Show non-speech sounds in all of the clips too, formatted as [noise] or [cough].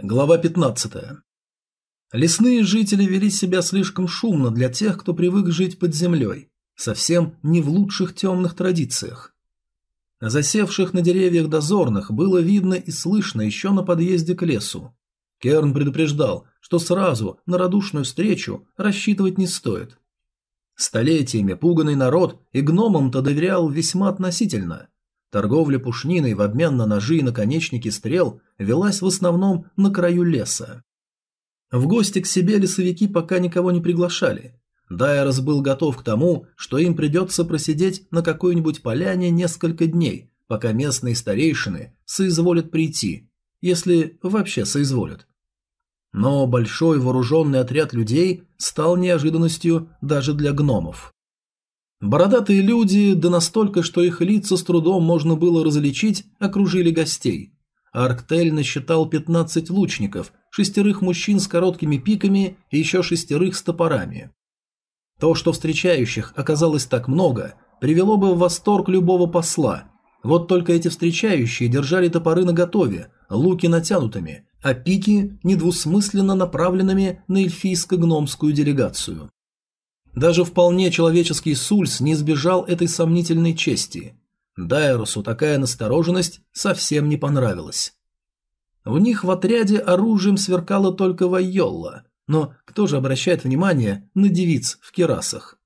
Глава 15. Лесные жители вели себя слишком шумно для тех, кто привык жить под землей, совсем не в лучших темных традициях. Засевших на деревьях дозорных было видно и слышно еще на подъезде к лесу. Керн предупреждал, что сразу на радушную встречу рассчитывать не стоит. Столетиями пуганный народ и гномам-то доверял весьма относительно – Торговля пушниной в обмен на ножи и наконечники стрел велась в основном на краю леса. В гости к себе лесовики пока никого не приглашали. Дайрос был готов к тому, что им придется просидеть на какой-нибудь поляне несколько дней, пока местные старейшины соизволят прийти, если вообще соизволят. Но большой вооруженный отряд людей стал неожиданностью даже для гномов. Бородатые люди, да настолько, что их лица с трудом можно было различить, окружили гостей. Арктель насчитал 15 лучников, шестерых мужчин с короткими пиками и еще шестерых с топорами. То, что встречающих оказалось так много, привело бы в восторг любого посла. Вот только эти встречающие держали топоры наготове, луки натянутыми, а пики недвусмысленно направленными на эльфийско-гномскую делегацию. Даже вполне человеческий Сульс не избежал этой сомнительной чести. Дайрусу такая настороженность совсем не понравилась. В них в отряде оружием сверкала только Вайолла, но кто же обращает внимание на девиц в керасах?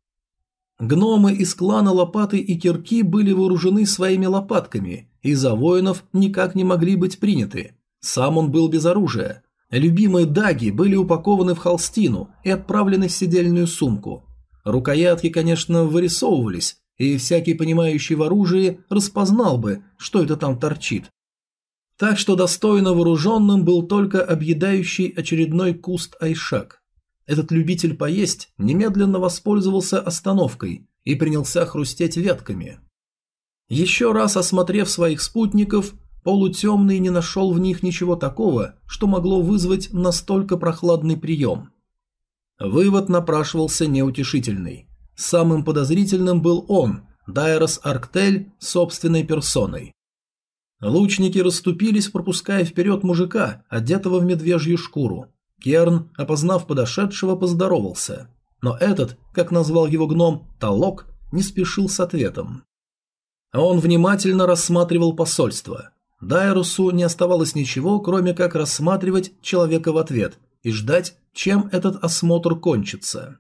Гномы из клана Лопаты и Кирки были вооружены своими лопатками и за воинов никак не могли быть приняты. Сам он был без оружия. Любимые даги были упакованы в холстину и отправлены в сидельную сумку. Рукоятки, конечно, вырисовывались, и всякий понимающий в оружии распознал бы, что это там торчит. Так что достойно вооруженным был только объедающий очередной куст айшак. Этот любитель поесть немедленно воспользовался остановкой и принялся хрустеть ветками. Еще раз осмотрев своих спутников, полутемный не нашел в них ничего такого, что могло вызвать настолько прохладный прием. Вывод напрашивался неутешительный. Самым подозрительным был он, Дайрос Арктель, собственной персоной. Лучники расступились, пропуская вперед мужика, одетого в медвежью шкуру. Керн, опознав подошедшего, поздоровался. Но этот, как назвал его гном, Талок, не спешил с ответом. Он внимательно рассматривал посольство. Дайрусу не оставалось ничего, кроме как рассматривать человека в ответ и ждать, чем этот осмотр кончится.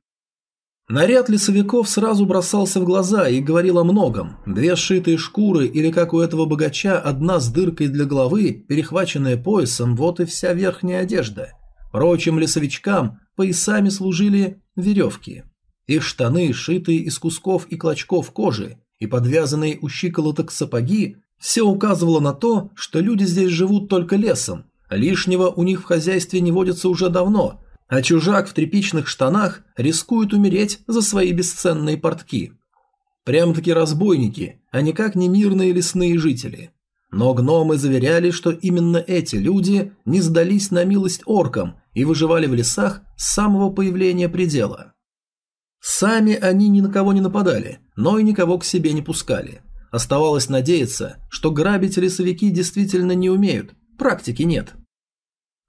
Наряд лесовиков сразу бросался в глаза и говорил о многом. Две сшитые шкуры или, как у этого богача, одна с дыркой для головы, перехваченная поясом, вот и вся верхняя одежда. Прочим лесовичкам поясами служили веревки. Их штаны, сшитые из кусков и клочков кожи, и подвязанные у щиколоток сапоги, все указывало на то, что люди здесь живут только лесом. Лишнего у них в хозяйстве не водится уже давно, а чужак в тряпичных штанах рискует умереть за свои бесценные портки. Прям-таки разбойники, а никак не мирные лесные жители. Но гномы заверяли, что именно эти люди не сдались на милость оркам и выживали в лесах с самого появления предела. Сами они ни на кого не нападали, но и никого к себе не пускали. Оставалось надеяться, что грабить лесовики действительно не умеют, практики нет.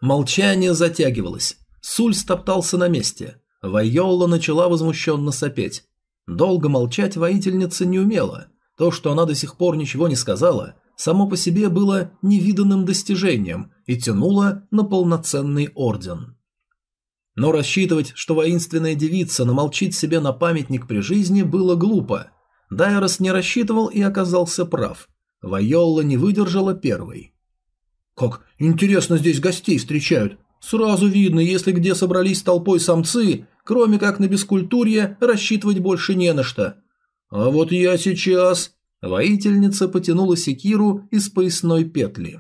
Молчание затягивалось, Суль стоптался на месте. Вайолла начала возмущенно сопеть. Долго молчать воительница не умела. То, что она до сих пор ничего не сказала, само по себе было невиданным достижением и тянуло на полноценный орден. Но рассчитывать, что воинственная девица намолчит себе на памятник при жизни, было глупо. Дайрос не рассчитывал и оказался прав. Вайолла не выдержала первой. «Как интересно здесь гостей встречают. Сразу видно, если где собрались толпой самцы, кроме как на бескультурье, рассчитывать больше не на что. А вот я сейчас... Воительница потянула секиру из поясной петли.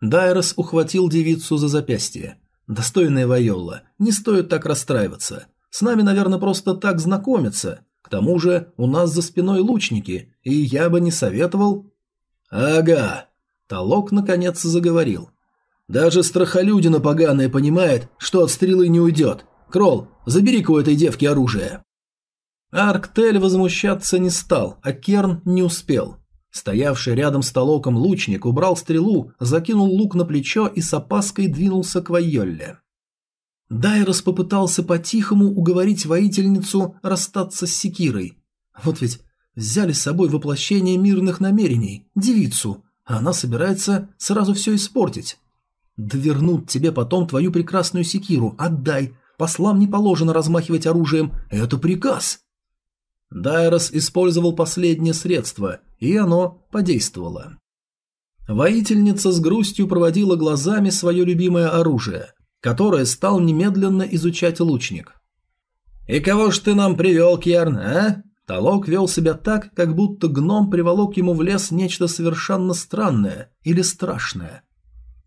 Дайрос ухватил девицу за запястье. «Достойная Вайолла, не стоит так расстраиваться. С нами, наверное, просто так знакомиться. К тому же у нас за спиной лучники, и я бы не советовал...» «Ага!» Толок наконец заговорил. Даже страхолюдина поганая понимает, что от стрелы не уйдет. Кролл, забери-ка у этой девки оружие. Арктель возмущаться не стал, а Керн не успел. Стоявший рядом с толоком лучник убрал стрелу, закинул лук на плечо и с опаской двинулся к Вайолле. Дайрос попытался по-тихому уговорить воительницу расстаться с секирой. Вот ведь взяли с собой воплощение мирных намерений, девицу, а она собирается сразу все испортить. Да вернут тебе потом твою прекрасную секиру, отдай. Послам не положено размахивать оружием, это приказ. Дайрос использовал последнее средство, и оно подействовало. Воительница с грустью проводила глазами свое любимое оружие, которое стал немедленно изучать лучник. «И кого ж ты нам привел, Кьярн, а?» Толок вел себя так, как будто гном приволок ему в лес нечто совершенно странное или страшное.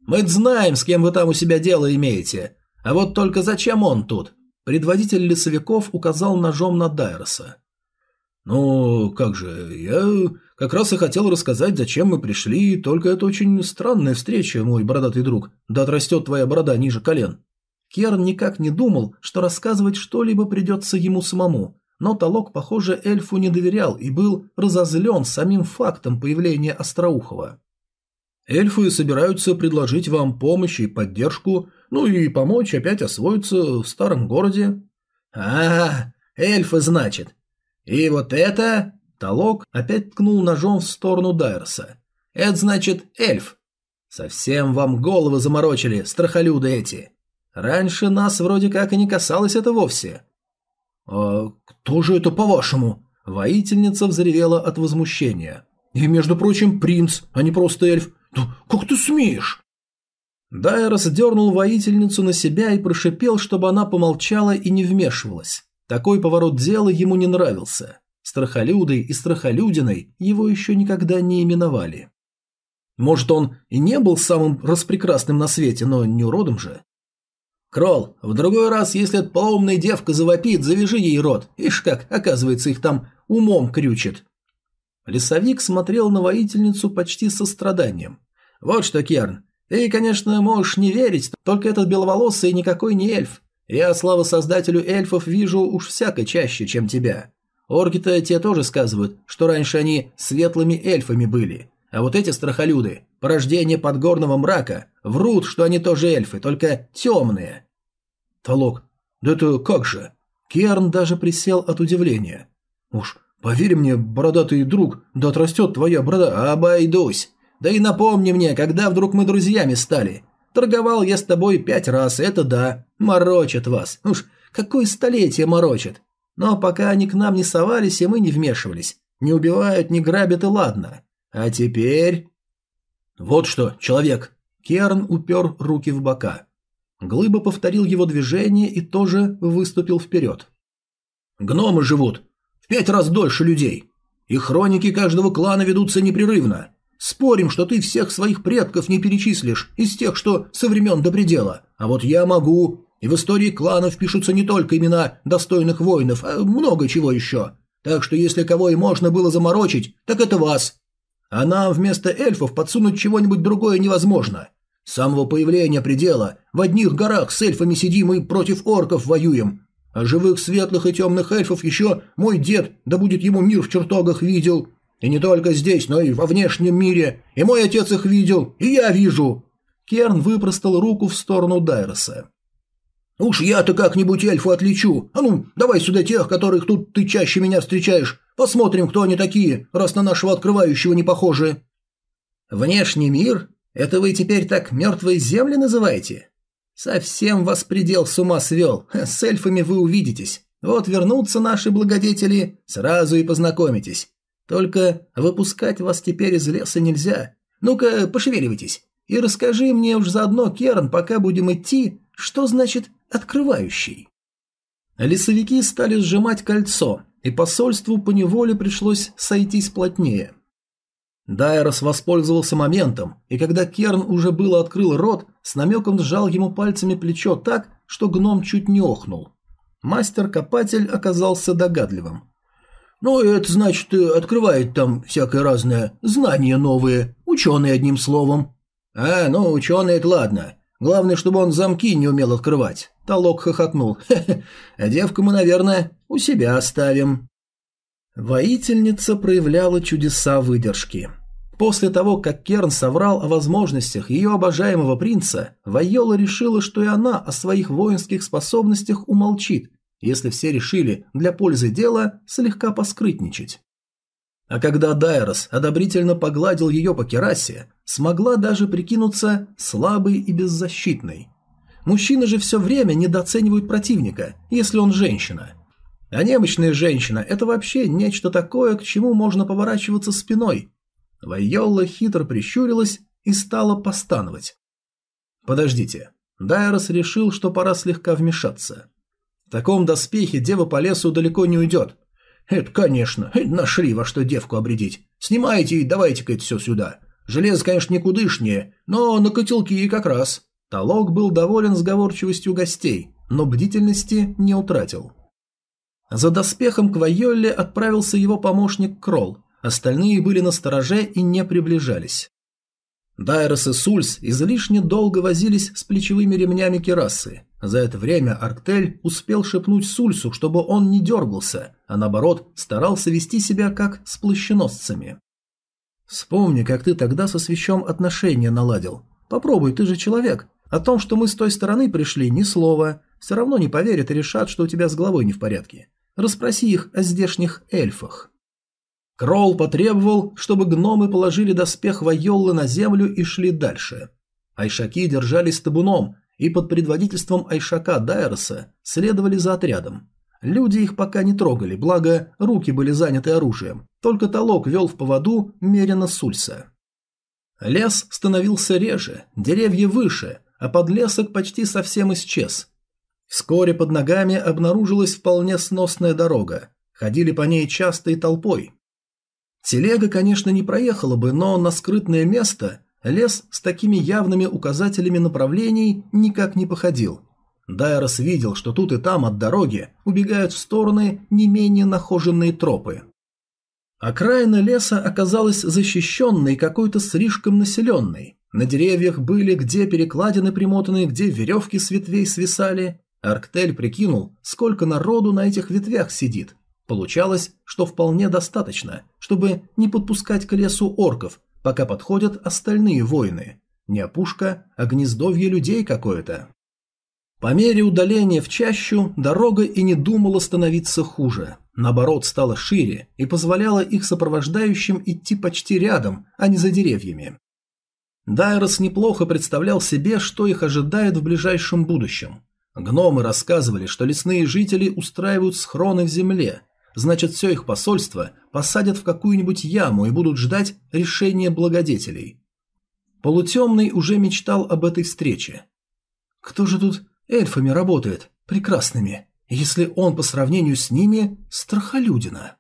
«Мы знаем, с кем вы там у себя дело имеете, а вот только зачем он тут?» Предводитель лесовиков указал ножом на Дайроса. «Ну, как же, я как раз и хотел рассказать, зачем мы пришли, только это очень странная встреча, мой бородатый друг, да отрастет твоя борода ниже колен». Керн никак не думал, что рассказывать что-либо придется ему самому, но Толок, похоже, эльфу не доверял и был разозлен самим фактом появления Остроухова. «Эльфы собираются предложить вам помощь и поддержку, ну и помочь опять освоиться в старом городе». «А, эльфы, значит. «И вот это...» Толок опять ткнул ножом в сторону Дайерса. «Это значит эльф. Совсем вам головы заморочили, страхолюды эти. Раньше нас вроде как и не касалось это вовсе». «А кто же это по-вашему?» Воительница взревела от возмущения. «И, между прочим, принц, а не просто эльф. Да как ты смеешь?» Дайрос дернул воительницу на себя и прошипел, чтобы она помолчала и не вмешивалась. Такой поворот дела ему не нравился. Страхолюдой и страхолюдиной его еще никогда не именовали. Может, он и не был самым распрекрасным на свете, но не уродом же. Кролл, в другой раз, если эта полоумная девка завопит, завяжи ей рот. Ишь как, оказывается, их там умом крючит. Лесовик смотрел на воительницу почти со страданием. Вот что, Керн, ты, конечно, можешь не верить, только этот беловолосый никакой не эльф. Я, слава создателю эльфов, вижу уж всяко чаще, чем тебя. Орки-то те тоже сказывают, что раньше они светлыми эльфами были. А вот эти страхолюды, порождение подгорного мрака, врут, что они тоже эльфы, только темные. Толок, да это как же? Керн даже присел от удивления. Уж поверь мне, бородатый друг, да отрастет твоя борода. Обойдусь. Да и напомни мне, когда вдруг мы друзьями стали. Торговал я с тобой пять раз, это да. Морочат вас. Уж какое столетие морочат. Но пока они к нам не совались, и мы не вмешивались. Не убивают, не грабят и ладно. А теперь... Вот что, человек. Керн упер руки в бока. Глыба повторил его движение и тоже выступил вперед. Гномы живут в пять раз дольше людей. И хроники каждого клана ведутся непрерывно. Спорим, что ты всех своих предков не перечислишь из тех, что со времен до предела. А вот я могу. И в истории кланов пишутся не только имена достойных воинов, а много чего еще. Так что если кого и можно было заморочить, так это вас. А нам вместо эльфов подсунуть чего-нибудь другое невозможно. С самого появления предела в одних горах с эльфами сидим и против орков воюем. А живых светлых и темных эльфов еще мой дед, да будет ему мир в чертогах, видел. И не только здесь, но и во внешнем мире. И мой отец их видел, и я вижу». Керн выпростал руку в сторону Дайроса. «Уж я-то как-нибудь эльфу отличу. А ну, давай сюда тех, которых тут ты чаще меня встречаешь. Посмотрим, кто они такие, раз на нашего открывающего не похожи». «Внешний мир? Это вы теперь так мертвые земли называете?» «Совсем вас предел с ума свел. С эльфами вы увидитесь. Вот вернутся наши благодетели, сразу и познакомитесь. Только выпускать вас теперь из леса нельзя. Ну-ка, пошевеливайтесь. И расскажи мне уж заодно, Керн, пока будем идти, что значит «открывающий». Лесовики стали сжимать кольцо, и посольству поневоле пришлось сойтись плотнее. Дайрос воспользовался моментом, и когда Керн уже было открыл рот, с намеком сжал ему пальцами плечо так, что гном чуть не охнул. Мастер-копатель оказался догадливым. Ну, это значит, э, открывает там всякое разное, знания новые, ученые одним словом. А, ну, ученый это ладно. Главное, чтобы он замки не умел открывать. Толок хохотнул. [laughs] Хе-хе, а девку мы, наверное, у себя оставим. Воительница проявляла чудеса выдержки. После того, как Керн соврал о возможностях ее обожаемого принца, Вайола решила, что и она о своих воинских способностях умолчит, если все решили для пользы дела слегка поскрытничать. А когда Дайрос одобрительно погладил ее по керасе, смогла даже прикинуться слабой и беззащитной. Мужчины же все время недооценивают противника, если он женщина. А немощная женщина – это вообще нечто такое, к чему можно поворачиваться спиной. Вайолла хитро прищурилась и стала постановать. Подождите. Дайрос решил, что пора слегка вмешаться. В таком доспехе дева по лесу далеко не уйдет. Это, конечно, нашли во что девку обредить. Снимайте и давайте-ка это все сюда. Железо, конечно, никудышнее, но на котелки как раз. Толок был доволен сговорчивостью гостей, но бдительности не утратил. За доспехом к Вайолле отправился его помощник Кролл, остальные были на стороже и не приближались. Дайрос и Сульс излишне долго возились с плечевыми ремнями керасы. За это время Арктель успел шепнуть Сульсу, чтобы он не дергался, а наоборот старался вести себя как с плащеносцами. «Вспомни, как ты тогда со свящом отношения наладил. Попробуй, ты же человек. О том, что мы с той стороны пришли, ни слова. Все равно не поверят и решат, что у тебя с головой не в порядке. Расспроси их о здешних эльфах». Кролл потребовал, чтобы гномы положили доспех Вайоллы на землю и шли дальше. Айшаки держались табуном и под предводительством Айшака Дайроса следовали за отрядом. Люди их пока не трогали, благо руки были заняты оружием, только Толок вел в поводу Мерина Сульса. Лес становился реже, деревья выше, а подлесок почти совсем исчез. Вскоре под ногами обнаружилась вполне сносная дорога, ходили по ней часто толпой. Телега, конечно, не проехала бы, но на скрытное место лес с такими явными указателями направлений никак не походил. Дайрос видел, что тут и там от дороги убегают в стороны не менее нахоженные тропы. Окраина леса оказалась защищенной какой-то слишком населенной. На деревьях были где перекладины примотаны, где веревки с ветвей свисали. Арктель прикинул, сколько народу на этих ветвях сидит. Получалось, что вполне достаточно, чтобы не подпускать к лесу орков, пока подходят остальные воины. Не опушка, а гнездовье людей какое-то. По мере удаления в чащу дорога и не думала становиться хуже. Наоборот, стала шире и позволяла их сопровождающим идти почти рядом, а не за деревьями. Дайрос неплохо представлял себе, что их ожидает в ближайшем будущем. Гномы рассказывали, что лесные жители устраивают схроны в земле, значит все их посольство посадят в какую-нибудь яму и будут ждать решения благодетелей. Полутемный уже мечтал об этой встрече. Кто же тут эльфами работает, прекрасными, если он по сравнению с ними страхолюдина?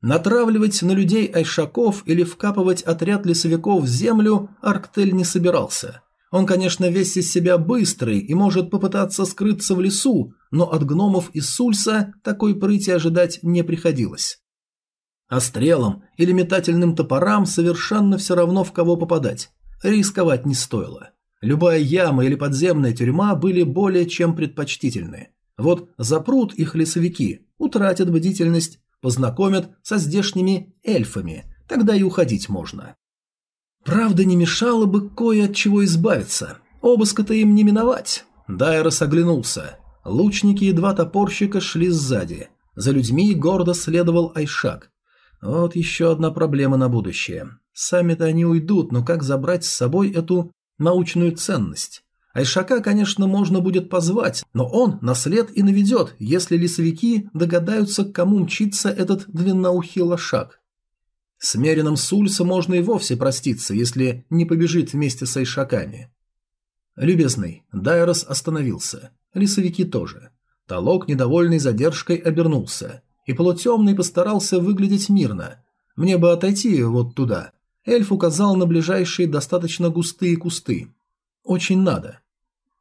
Натравливать на людей айшаков или вкапывать отряд лесовиков в землю Арктель не собирался. Он, конечно, весь из себя быстрый и может попытаться скрыться в лесу, но от гномов из Сульса такой прыти ожидать не приходилось. А стрелам или метательным топорам совершенно все равно в кого попадать. Рисковать не стоило. Любая яма или подземная тюрьма были более чем предпочтительны. Вот запрут их лесовики, утратят бдительность, познакомят со здешними эльфами, тогда и уходить можно. Правда, не мешало бы кое от чего избавиться. Обыска-то им не миновать. Дайрос оглянулся. Лучники и два топорщика шли сзади. За людьми гордо следовал Айшак. Вот еще одна проблема на будущее. Сами-то они уйдут, но как забрать с собой эту научную ценность? Айшака, конечно, можно будет позвать, но он на след и наведет, если лесовики догадаются, к кому мчится этот длинноухий лошак. С Мерином Сульса можно и вовсе проститься, если не побежит вместе с Айшаками. «Любезный, Дайрос остановился. Лесовики тоже. Толок, недовольный задержкой, обернулся. И полутемный постарался выглядеть мирно. Мне бы отойти вот туда». Эльф указал на ближайшие достаточно густые кусты. «Очень надо».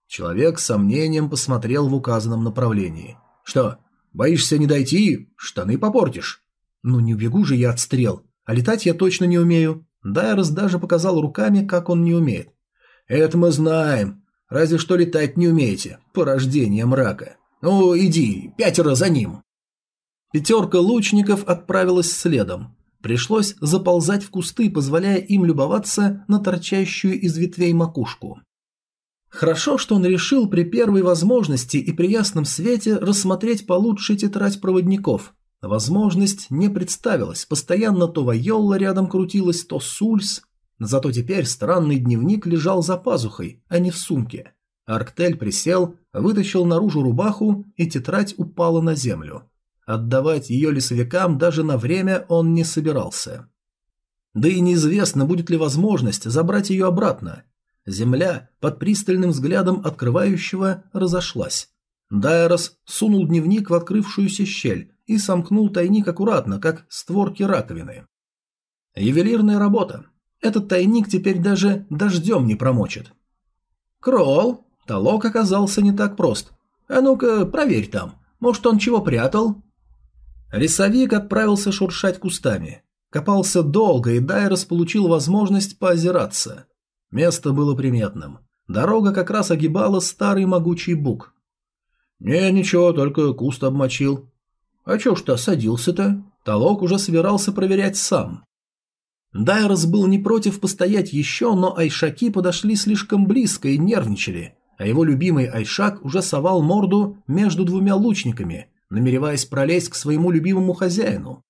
Человек с сомнением посмотрел в указанном направлении. «Что, боишься не дойти? Штаны попортишь?» «Ну не убегу же я от стрел. А летать я точно не умею. Дайрос даже показал руками, как он не умеет. «Это мы знаем. Разве что летать не умеете. Порождение мрака. Ну, иди, пятеро за ним». Пятерка лучников отправилась следом. Пришлось заползать в кусты, позволяя им любоваться на торчащую из ветвей макушку. Хорошо, что он решил при первой возможности и при ясном свете рассмотреть получше тетрадь проводников. Возможность не представилась, постоянно то Вайолла рядом крутилась, то Сульс. Зато теперь странный дневник лежал за пазухой, а не в сумке. Арктель присел, вытащил наружу рубаху, и тетрадь упала на землю. Отдавать ее лесовикам даже на время он не собирался. Да и неизвестно, будет ли возможность забрать ее обратно. Земля под пристальным взглядом открывающего разошлась. Дайрос сунул дневник в открывшуюся щель и сомкнул тайник аккуратно, как створки раковины. Ювелирная работа. Этот тайник теперь даже дождем не промочит. Кролл, толок оказался не так прост. А ну-ка, проверь там. Может, он чего прятал? Рисовик отправился шуршать кустами. Копался долго, и Дайрос получил возможность поозираться. Место было приметным. Дорога как раз огибала старый могучий бук. «Не, ничего, только куст обмочил». «А чё ж ты садился-то?» Толок уже собирался проверять сам. Дайрос был не против постоять еще, но айшаки подошли слишком близко и нервничали, а его любимый айшак уже совал морду между двумя лучниками, намереваясь пролезть к своему любимому хозяину.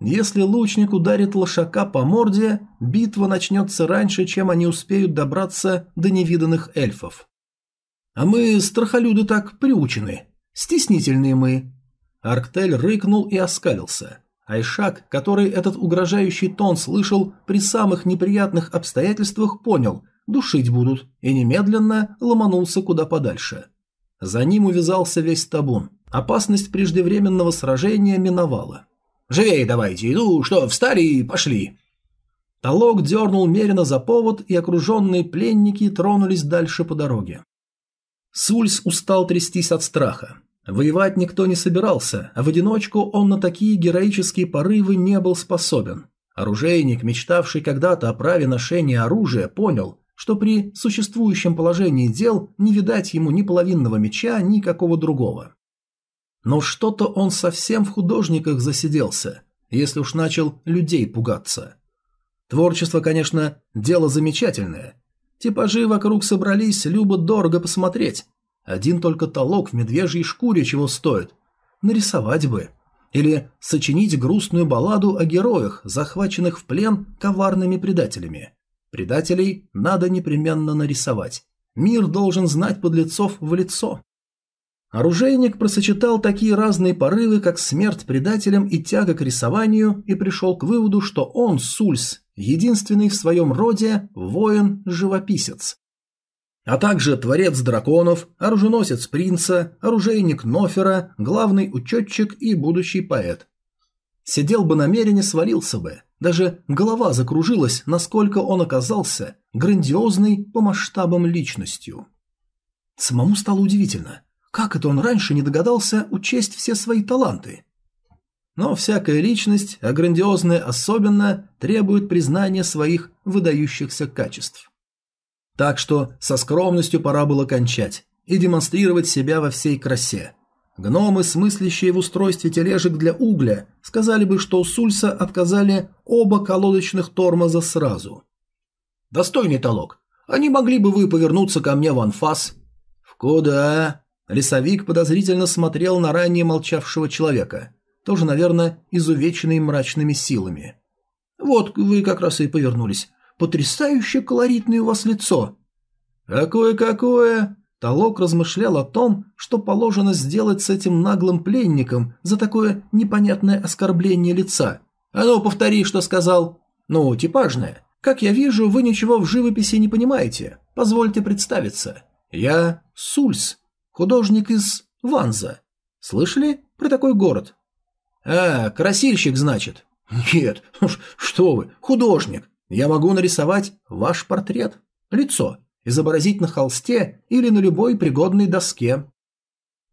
Если лучник ударит лошака по морде, битва начнется раньше, чем они успеют добраться до невиданных эльфов. А мы, страхолюды, так приучены. Стеснительные мы. Арктель рыкнул и оскалился. Айшак, который этот угрожающий тон слышал при самых неприятных обстоятельствах, понял – душить будут, и немедленно ломанулся куда подальше. За ним увязался весь табун. Опасность преждевременного сражения миновала. «Живей давайте, иду, что, встали и пошли!» Толок дернул меренно за повод, и окруженные пленники тронулись дальше по дороге. Сульс устал трястись от страха. Воевать никто не собирался, а в одиночку он на такие героические порывы не был способен. Оружейник, мечтавший когда-то о праве ношения оружия, понял, что при существующем положении дел не видать ему ни половинного меча, ни какого другого. Но что-то он совсем в художниках засиделся, если уж начал людей пугаться. Творчество, конечно, дело замечательное. Типажи вокруг собрались любо-дорого посмотреть. Один только толок в медвежьей шкуре чего стоит. Нарисовать бы. Или сочинить грустную балладу о героях, захваченных в плен коварными предателями. Предателей надо непременно нарисовать. Мир должен знать подлецов в лицо. Оружейник просочетал такие разные порывы, как смерть предателям и тяга к рисованию, и пришел к выводу, что он, Сульс, единственный в своем роде воин-живописец. А также творец драконов, оруженосец принца, оружейник Нофера, главный учетчик и будущий поэт. Сидел бы намеренно, свалился бы. Даже голова закружилась, насколько он оказался грандиозной по масштабам личностью. Самому стало удивительно – как это он раньше не догадался учесть все свои таланты? Но всякая личность, а грандиозная особенно, требует признания своих выдающихся качеств. Так что со скромностью пора было кончать и демонстрировать себя во всей красе. Гномы, смыслящие в устройстве тележек для угля, сказали бы, что у Сульса отказали оба колодочных тормоза сразу. «Достойный толок, не могли бы вы повернуться ко мне в анфас?» «В куда?» Лесовик подозрительно смотрел на ранее молчавшего человека, тоже, наверное, изувеченный мрачными силами. «Вот вы как раз и повернулись. Потрясающе колоритное у вас лицо!» «Какое-какое!» Толок размышлял о том, что положено сделать с этим наглым пленником за такое непонятное оскорбление лица. «А ну, повтори, что сказал!» «Ну, типажное. Как я вижу, вы ничего в живописи не понимаете. Позвольте представиться. Я Сульс, Художник из Ванза. Слышали про такой город? А, красильщик, значит. Нет, [laughs] что вы, художник. Я могу нарисовать ваш портрет, лицо, изобразить на холсте или на любой пригодной доске.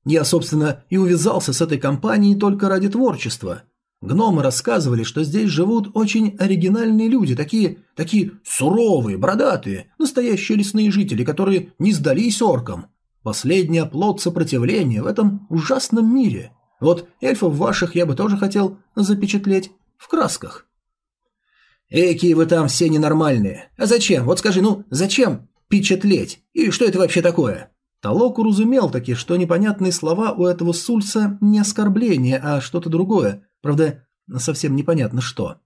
Я, собственно, и увязался с этой компанией только ради творчества. Гномы рассказывали, что здесь живут очень оригинальные люди, такие, такие суровые, бородатые, настоящие лесные жители, которые не сдались оркам, Последний оплот сопротивления в этом ужасном мире. Вот эльфов ваших я бы тоже хотел запечатлеть в красках. Эки вы там все ненормальные. А зачем? Вот скажи, ну, зачем печатлеть? И что это вообще такое?» Толок уразумел таки, что непонятные слова у этого Сульса не оскорбление, а что-то другое. Правда, совсем непонятно что.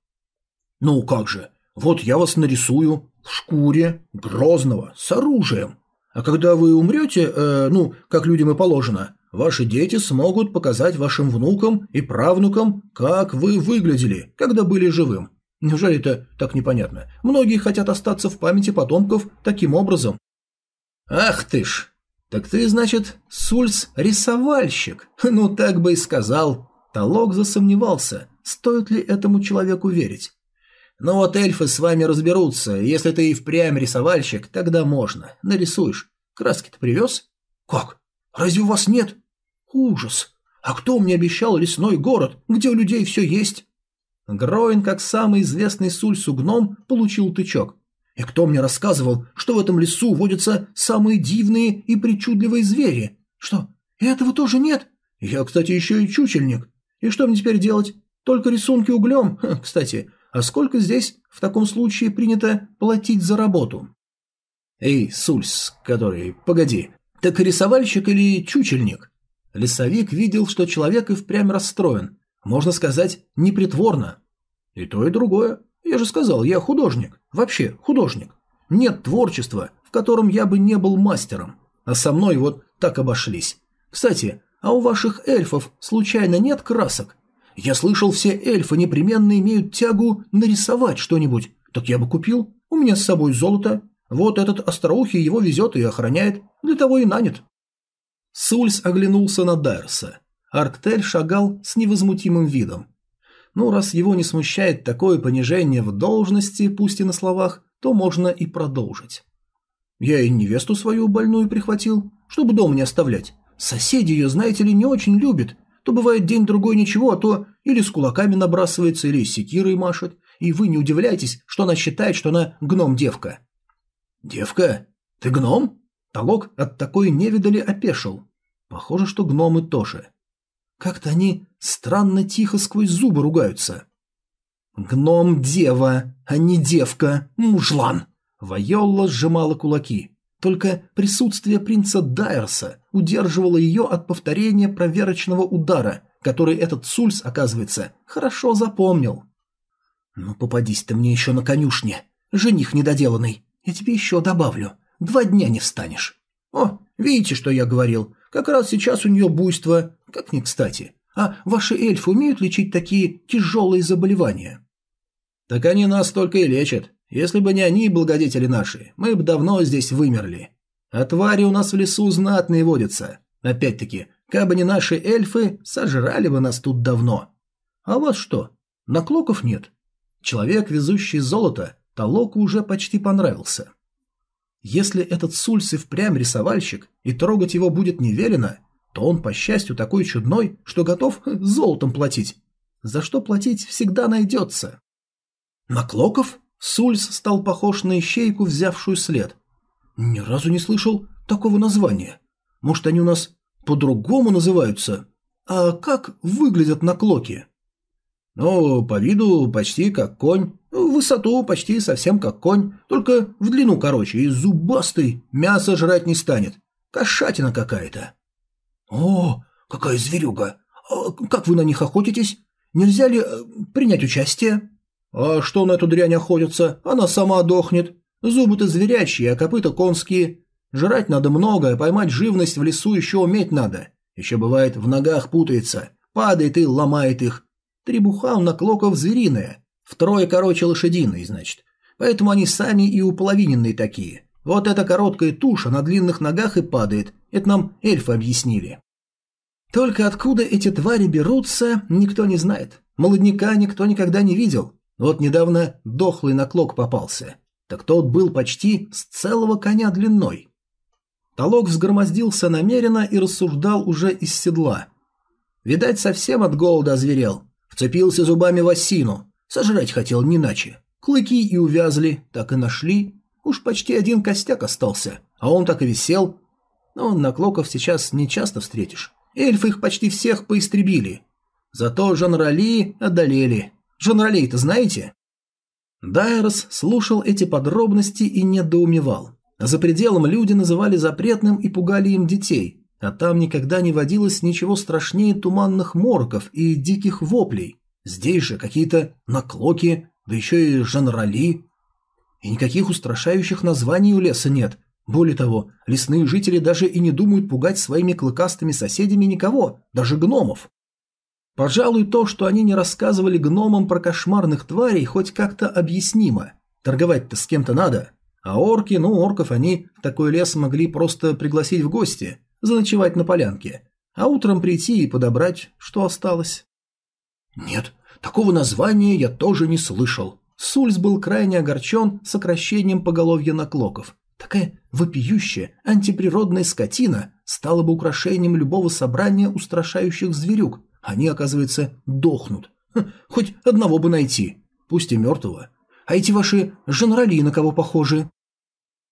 «Ну как же, вот я вас нарисую в шкуре Грозного с оружием. А когда вы умрете, э, ну, как людям и положено, ваши дети смогут показать вашим внукам и правнукам, как вы выглядели, когда были живым. Неужели это так непонятно? Многие хотят остаться в памяти потомков таким образом. Ах ты ж! Так ты, значит, Сульс-рисовальщик? [laughs] Ну, так бы и сказал. Толок засомневался, стоит ли этому человеку верить. Ну вот эльфы с вами разберутся, если ты и впрямь рисовальщик, тогда можно, нарисуешь. Краски-то привез? Как? Разве у вас нет? Ужас! А кто мне обещал лесной город, где у людей все есть? Гроин, как самый известный сульсу гном, получил тычок. И кто мне рассказывал, что в этом лесу водятся самые дивные и причудливые звери? Что, этого тоже нет? Я, кстати, еще и чучельник. И что мне теперь делать? Только рисунки углем? Ха, кстати, а сколько здесь в таком случае принято платить за работу? Эй, Сульс, который... Погоди, так рисовальщик или чучельник? Лесовик видел, что человек и впрямь расстроен. Можно сказать, непритворно. И то, и другое. Я же сказал, я художник. Вообще, художник. Нет творчества, в котором я бы не был мастером. А со мной вот так обошлись. Кстати, а у ваших эльфов случайно нет красок? Я слышал, все эльфы непременно имеют тягу нарисовать что-нибудь. Так я бы купил. У меня с собой золото. Вот этот остроухий его везет и охраняет. Для того и нанят. Сульс оглянулся на Дайрса. Арктель шагал с невозмутимым видом. Ну, раз его не смущает такое понижение в должности, пусть и на словах, то можно и продолжить. Я и невесту свою больную прихватил, чтобы дом не оставлять. Соседи ее, знаете ли, не очень любят. То бывает день-другой ничего, а то или с кулаками набрасывается, или с секирой машет. И вы не удивляйтесь, что она считает, что она гном-девка. «Девка? Ты гном?» Толок от такой невидали опешил. Похоже, что гномы тоже. Как-то они странно тихо сквозь зубы ругаются. «Гном-дева, а не девка, мужлан!» Вайолла сжимала кулаки. Только присутствие принца Дайерса удерживало ее от повторения проверочного удара, который этот Сульс, оказывается, хорошо запомнил. «Ну, попадись ты мне еще на конюшне, жених недоделанный, я тебе еще добавлю, два дня не встанешь». «О, видите, что я говорил, как раз сейчас у нее буйство, как ни кстати. А ваши эльфы умеют лечить такие тяжелые заболевания? Так они нас только и лечат. Если бы не они, благодетели наши, мы бы давно здесь вымерли. А твари у нас в лесу знатные водятся. Опять-таки, как бы не наши эльфы, сожрали бы нас тут давно. А вас что, наклоков нет? Человек, везущий золото, Толоку уже почти понравился. Если этот Сульс и впрямь рисовальщик, и трогать его будет не велено, то он, по счастью, такой чудной, что готов [laughs] золотом платить. За что платить всегда найдется. На Клоков Сульс стал похож на ищейку, взявшую след. Ни разу не слышал такого названия. Может, они у нас по-другому называются? А как выглядят наклоки? Ну, по виду почти как конь, в высоту почти совсем как конь, только в длину короче и зубастый, мясо жрать не станет. Кошатина какая-то. О, какая зверюга! А как вы на них охотитесь? Нельзя ли э, принять участие? А что на эту дрянь охотится? Она сама дохнет. Зубы-то зверячьи, а копыта конские. Жрать надо много, а поймать живность в лесу еще уметь надо. Еще бывает, в ногах путается, падает и ломает их. Требуха у наклоков звериная, Втрое короче лошадиной, значит. Поэтому они сами и уполовиненные такие. Вот эта короткая туша на длинных ногах и падает. Это нам эльфы объяснили. Только откуда эти твари берутся, никто не знает. Молодняка никто никогда не видел. Вот недавно дохлый наклок попался. Так тот был почти с целого коня длиной. Толок взгромоздился намеренно и рассуждал уже из седла. Видать, совсем от голода озверел. Вцепился зубами в осину. Сожрать хотел не иначе. Клыки и увязли, так и нашли. Уж почти один костяк остался, а он так и висел. Но наклоков сейчас не часто встретишь. Эльфы их почти всех поистребили. Зато жанрали одолели. Жанралей-то знаете? Дайрос слушал эти подробности и недоумевал. За пределом люди называли запретным и пугали им детей, а там никогда не водилось ничего страшнее туманных морков и диких воплей. Здесь же какие-то наклоки, да еще и жанрали. И никаких устрашающих названий у леса нет. Более того, лесные жители даже и не думают пугать своими клыкастыми соседями никого, даже гномов. Пожалуй, то, что они не рассказывали гномам про кошмарных тварей, хоть как-то объяснимо. Торговать-то с кем-то надо. А орки, ну, орков они в такой лес могли просто пригласить в гости, заночевать на полянке, а утром прийти и подобрать, что осталось. Нет, такого названия я тоже не слышал. Сульс был крайне огорчен сокращением поголовья наклоков. Такая вопиющая, антиприродная скотина стала бы украшением любого собрания устрашающих зверюк, они, оказывается, дохнут. Хм, хоть одного бы найти, пусть и мертвого. А эти ваши женрали на кого похожи?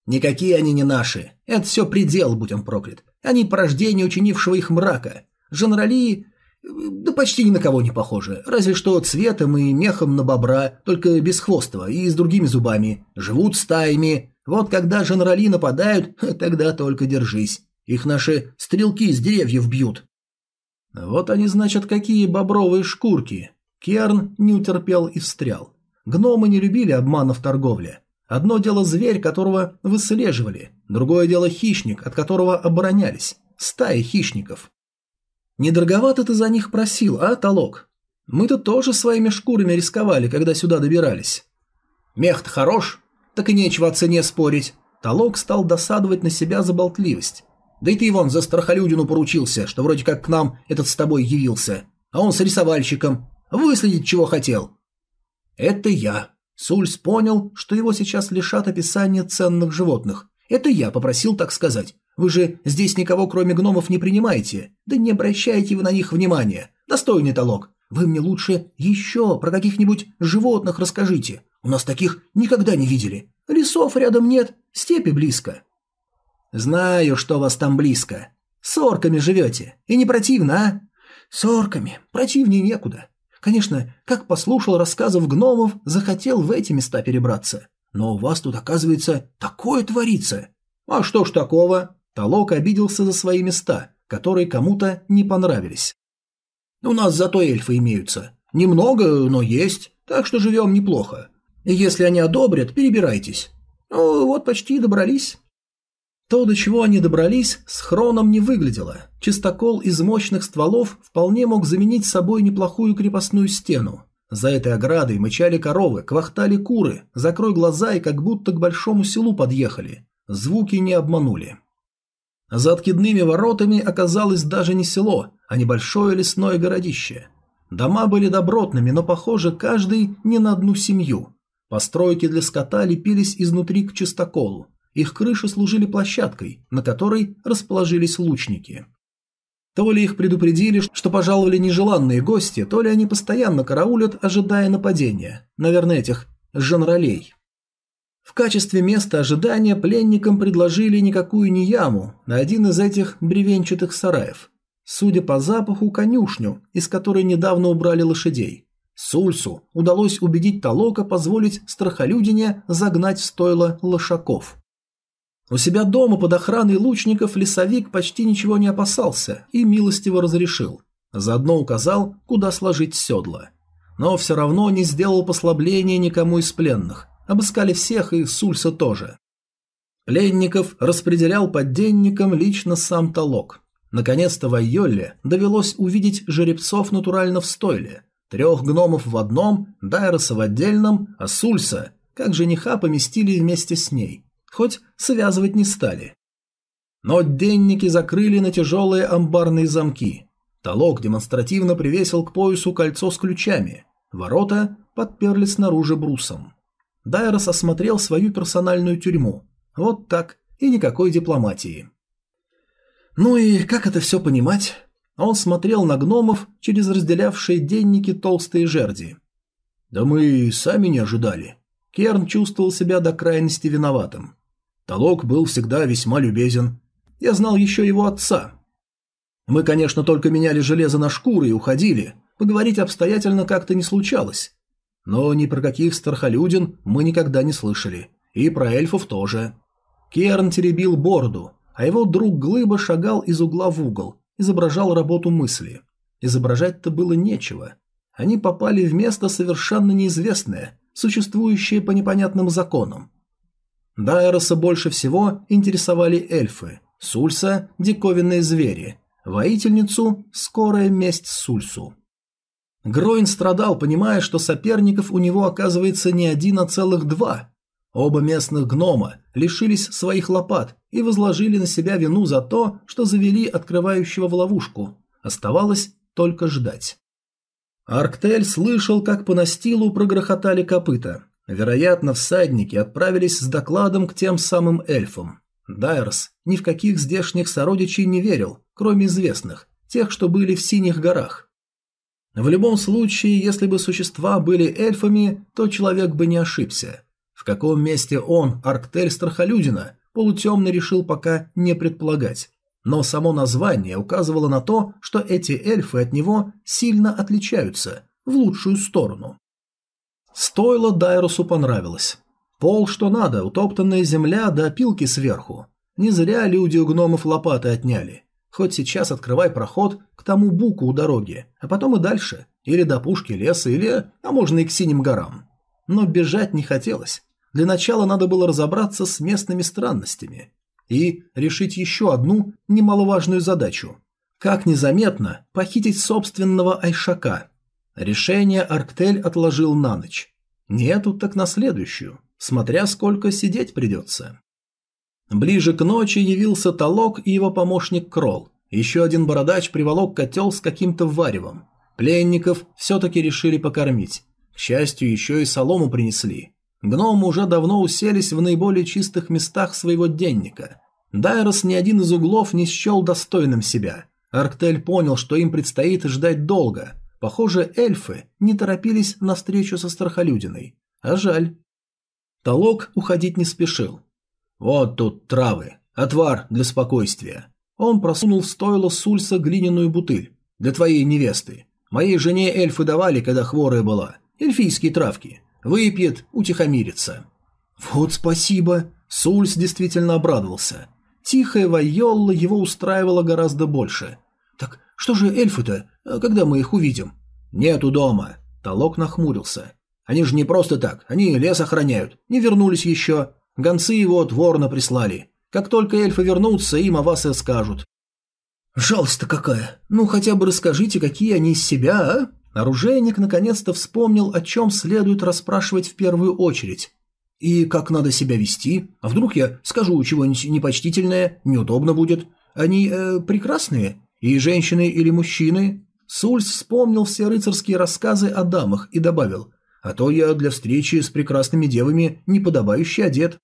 Никакие они не наши. Это все предел, будь он проклят. Они порождение учинившего их мрака. Женрали... Да почти ни на кого не похожи. Разве что цветом и мехом на бобра, только без хвостого и с другими зубами. Живут стаями. Вот когда женрали нападают, [laughs] тогда только держись. Их наши стрелки с деревьев бьют. Вот они, значит, какие бобровые шкурки. Керн не утерпел и встрял. Гномы не любили обмана в торговле. Одно дело зверь, которого выслеживали, другое дело хищник, от которого оборонялись. Стаи хищников. Недороговато ты за них просил, а, Толок? Мы-то тоже своими шкурами рисковали, когда сюда добирались. Мех-то хорош, так и нечего о цене спорить. Толок стал досадовать на себя за болтливость. Да и ты вон за страхолюдину поручился, что вроде как к нам этот с тобой явился. А он с рисовальщиком. Выследить чего хотел. Это я. Сульс понял, что его сейчас лишат описания ценных животных. Это я попросил так сказать. Вы же здесь никого кроме гномов не принимаете. Да не обращайте вы на них внимания. Достойный талок. Вы мне лучше еще про каких-нибудь животных расскажите. У нас таких никогда не видели. Лесов рядом нет, степи близко. «Знаю, что вас там близко. С орками живете. И не противно, а?» «С орками. Противнее некуда. Конечно, как послушал рассказов гномов, захотел в эти места перебраться. Но у вас тут, оказывается, такое творится. А что ж такого?» Толок обиделся за свои места, которые кому-то не понравились. «У нас зато эльфы имеются. Немного, но есть, так что живем неплохо. И если они одобрят, перебирайтесь. Ну, вот почти добрались». То, до чего они добрались, с хроном не выглядело. Чистокол из мощных стволов вполне мог заменить собой неплохую крепостную стену. За этой оградой мычали коровы, квахтали куры, закрой глаза и как будто к большому селу подъехали. Звуки не обманули. За откидными воротами оказалось даже не село, а небольшое лесное городище. Дома были добротными, но, похоже, каждый не на одну семью. Постройки для скота лепились изнутри к чистоколу. Их крыши служили площадкой, на которой расположились лучники. То ли их предупредили, что пожаловали нежеланные гости, то ли они постоянно караулят, ожидая нападения. Наверное, этих женролей. В качестве места ожидания пленникам предложили никакую не яму, а один из этих бревенчатых сараев. Судя по запаху, конюшню, из которой недавно убрали лошадей. Сульсу удалось убедить Толока позволить страхолюдине загнать в стойло лошаков. У себя дома под охраной лучников лесовик почти ничего не опасался и милостиво разрешил. Заодно указал, куда сложить седла. Но все равно не сделал послабления никому из пленных. Обыскали всех и Сульса тоже. Пленников распределял подденникам лично сам Толок. Наконец-то в Айолле довелось увидеть жеребцов натурально в стойле. Трех гномов в одном, Дайроса в отдельном, а Сульса, как жениха, поместили вместе с ней – хоть связывать не стали. Но денники закрыли на тяжелые амбарные замки. Толок демонстративно привесил к поясу кольцо с ключами. Ворота подперли снаружи брусом. Дайрос осмотрел свою персональную тюрьму. Вот так, и никакой дипломатии. Ну и как это все понимать? Он смотрел на гномов через разделявшие денники толстые жерди. Да мы сами не ожидали. Керн чувствовал себя до крайности виноватым. Толок был всегда весьма любезен. Я знал еще его отца. Мы, конечно, только меняли железо на шкуры и уходили. Поговорить обстоятельно как-то не случалось. но ни про каких стархолюдин мы никогда не слышали. И про эльфов тоже. Керн теребил бороду, а его друг Глыба шагал из угла в угол, изображал работу мысли. Изображать-то было нечего. Они попали в место совершенно неизвестное, существующее по непонятным законам. Дайроса больше всего интересовали эльфы, Сульса – диковинные звери, воительницу – скорая месть Сульсу. Гроин страдал, понимая, что соперников у него оказывается не один, а целых два. Оба местных гнома лишились своих лопат и возложили на себя вину за то, что завели открывающего в ловушку. Оставалось только ждать. Арктель слышал, как по настилу прогрохотали копыта. Вероятно, всадники отправились с докладом к тем самым эльфам. Дайрос ни в каких здешних сородичей не верил, кроме известных, тех, что были в Синих горах. В любом случае, если бы существа были эльфами, то человек бы не ошибся. В каком месте он, Арктель Страхолюдина, полутемный решил пока не предполагать. Но само название указывало на то, что эти эльфы от него сильно отличаются, в лучшую сторону. Стоило Дайрусу понравилось. Пол что надо, утоптанная земля да опилки сверху. Не зря люди у гномов лопаты отняли. Хоть сейчас открывай проход к тому буку у дороги, а потом и дальше. Или до пушки леса, или, а можно и к синим горам. Но бежать не хотелось. Для начала надо было разобраться с местными странностями и решить еще одну немаловажную задачу. Как незаметно похитить собственного Айшака. Решение Арктель отложил на ночь. Не эту, так на следующую, смотря сколько сидеть придется. Ближе к ночи явился Толок и его помощник Кролл. Еще один бородач приволок котел с каким-то варевом. Пленников все-таки решили покормить. К счастью, еще и солому принесли. Гномы уже давно уселись в наиболее чистых местах своего денника. Дайрос ни один из углов не счел достойным себя. Арктель понял, что им предстоит ждать долго. Похоже, эльфы не торопились на встречу со Страхолюдиной. А жаль. Толок уходить не спешил. «Вот тут травы. Отвар для спокойствия». Он просунул в стойло Сульса глиняную бутыль. «Для твоей невесты. Моей жене эльфы давали, когда хворая была. Эльфийские травки. Выпьет, утихомирится. Вот спасибо. Сульс действительно обрадовался. Тихая Вайолла его устраивала гораздо больше. Так что же эльфы-то, когда мы их увидим? Нету дома. Толок нахмурился. Они же не просто так, они лес охраняют. Не вернулись еще. Гонцы его от ворона прислали. Как только эльфы вернутся, им о вас и скажут. Жалость-то какая. Ну хотя бы расскажите, какие они из себя, а? Оружейник наконец-то вспомнил, о чем следует расспрашивать в первую очередь. И как надо себя вести? А вдруг я скажу чего-нибудь непочтительное, неудобно будет? Они э, прекрасные? И женщины или мужчины? Сульс вспомнил все рыцарские рассказы о дамах и добавил, а то я для встречи с прекрасными девами неподобающе одет.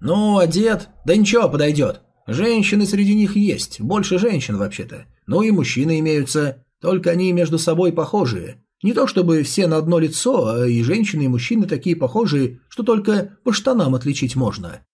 Ну, одет? Да ничего, подойдет. Женщины среди них есть, больше женщин вообще-то. Ну и мужчины имеются. Только они между собой похожие. Не то чтобы все на одно лицо, а и женщины, и мужчины такие похожие, что только по штанам отличить можно.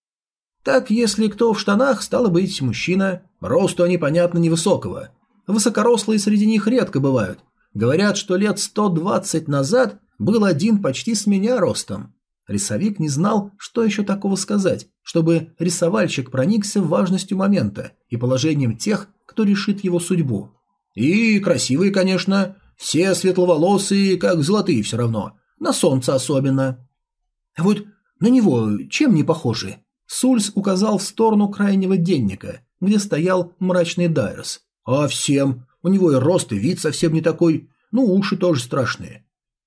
Так, если кто в штанах, стало быть, мужчина. Росту они, понятно, невысокого. Высокорослые среди них редко бывают. Говорят, что лет 120 назад был один почти с меня ростом. Рисовик не знал, что еще такого сказать, чтобы рисовальщик проникся важностью момента и положением тех, кто решит его судьбу. И красивые, конечно. Все светловолосые, как золотые все равно. На солнце особенно. Вот на него чем не похожи? Сульс указал в сторону крайнего денника, где стоял мрачный Дайрос. А всем. У него и рост, и вид совсем не такой. Ну, уши тоже страшные.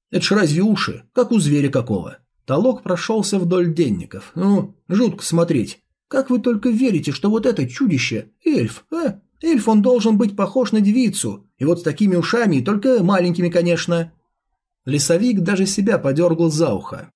Это ж разве уши? Как у зверя какого. Толок прошелся вдоль денников. Ну, жутко смотреть. Как вы только верите, что вот это чудище – эльф, а? Эльф он должен быть похож на девицу, и вот с такими ушами, только маленькими, конечно. Лесовик даже себя подергал за ухо.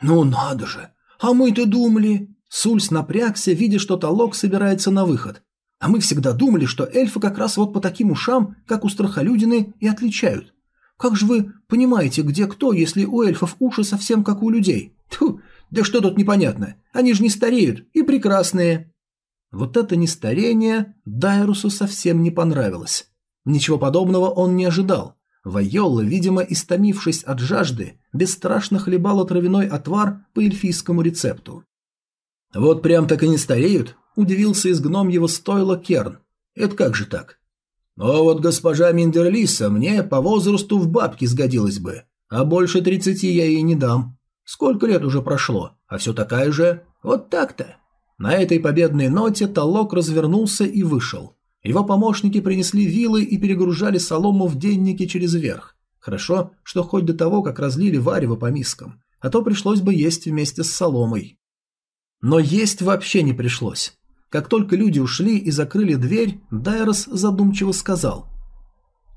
«Ну надо же! А мы-то думали...» Сульс напрягся, видя, что Толок собирается на выход. «А мы всегда думали, что эльфы как раз вот по таким ушам, как у страхолюдины, и отличают. Как же вы понимаете, где кто, если у эльфов уши совсем как у людей? Тьфу, да что тут непонятно? Они же не стареют и прекрасные». Вот это нестарение Дайрусу совсем не понравилось. Ничего подобного он не ожидал. Вайолла, видимо, истомившись от жажды, бесстрашно хлебала травяной отвар по эльфийскому рецепту. «Вот прям так и не стареют?» – удивился из гном его стойла Керн. «Это как же так?» «Ну вот госпожа Миндерлиса мне по возрасту в бабки сгодилась бы, а больше тридцати я ей не дам. Сколько лет уже прошло, а все такая же. Вот так-то». На этой победной ноте Толок развернулся и вышел. Его помощники принесли вилы и перегружали солому в денники через верх. Хорошо, что хоть до того, как разлили варево по мискам, а то пришлось бы есть вместе с соломой. Но есть вообще не пришлось. Как только люди ушли и закрыли дверь, Дайрос задумчиво сказал.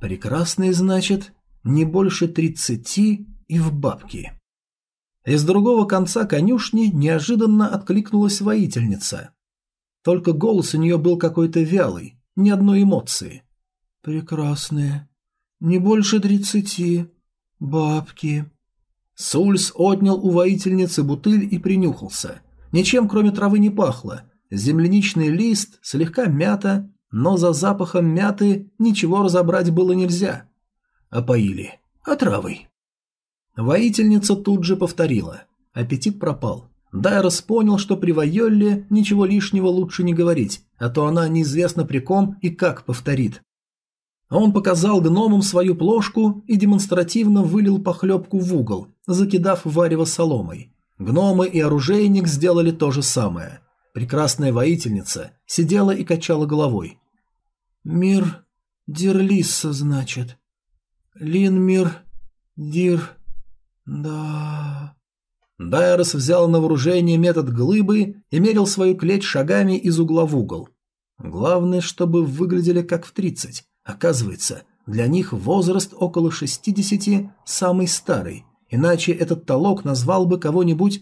«Прекрасные, значит, не больше тридцати и в бабки». Из другого конца конюшни неожиданно откликнулась воительница. Только голос у нее был какой-то вялый, ни одной эмоции. «Прекрасные. Не больше тридцати. Бабки». Сульс отнял у воительницы бутыль и принюхался. Ничем, кроме травы, не пахло. Земляничный лист, слегка мята, но за запахом мяты ничего разобрать было нельзя. Опоили. Отравой. Воительница тут же повторила. Аппетит пропал. Дайрос понял, что при Вайолле ничего лишнего лучше не говорить, а то она неизвестно при ком и как повторит. Он показал гномам свою плошку и демонстративно вылил похлебку в угол, закидав варево соломой. Гномы и оружейник сделали то же самое. Прекрасная воительница сидела и качала головой. «Мир Дирлисса, значит. Линмир Дир... да...» Дайрос взял на вооружение метод глыбы и мерил свою клеть шагами из угла в угол. Главное, чтобы выглядели как в тридцать. Оказывается, для них возраст около шестидесяти самый старый, иначе этот толок назвал бы кого-нибудь,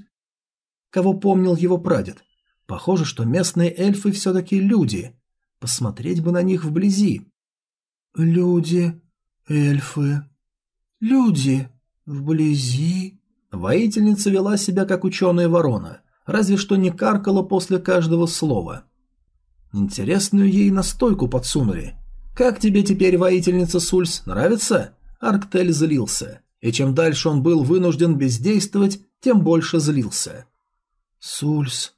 кого помнил его прадед. Похоже, что местные эльфы все-таки люди. Посмотреть бы на них вблизи. Люди, эльфы, люди, вблизи... Воительница вела себя как ученая ворона, разве что не каркала после каждого слова. Интересную ей настойку подсунули. «Как тебе теперь, воительница Сульс, нравится?» Арктель злился, и чем дальше он был вынужден бездействовать, тем больше злился. «Сульс,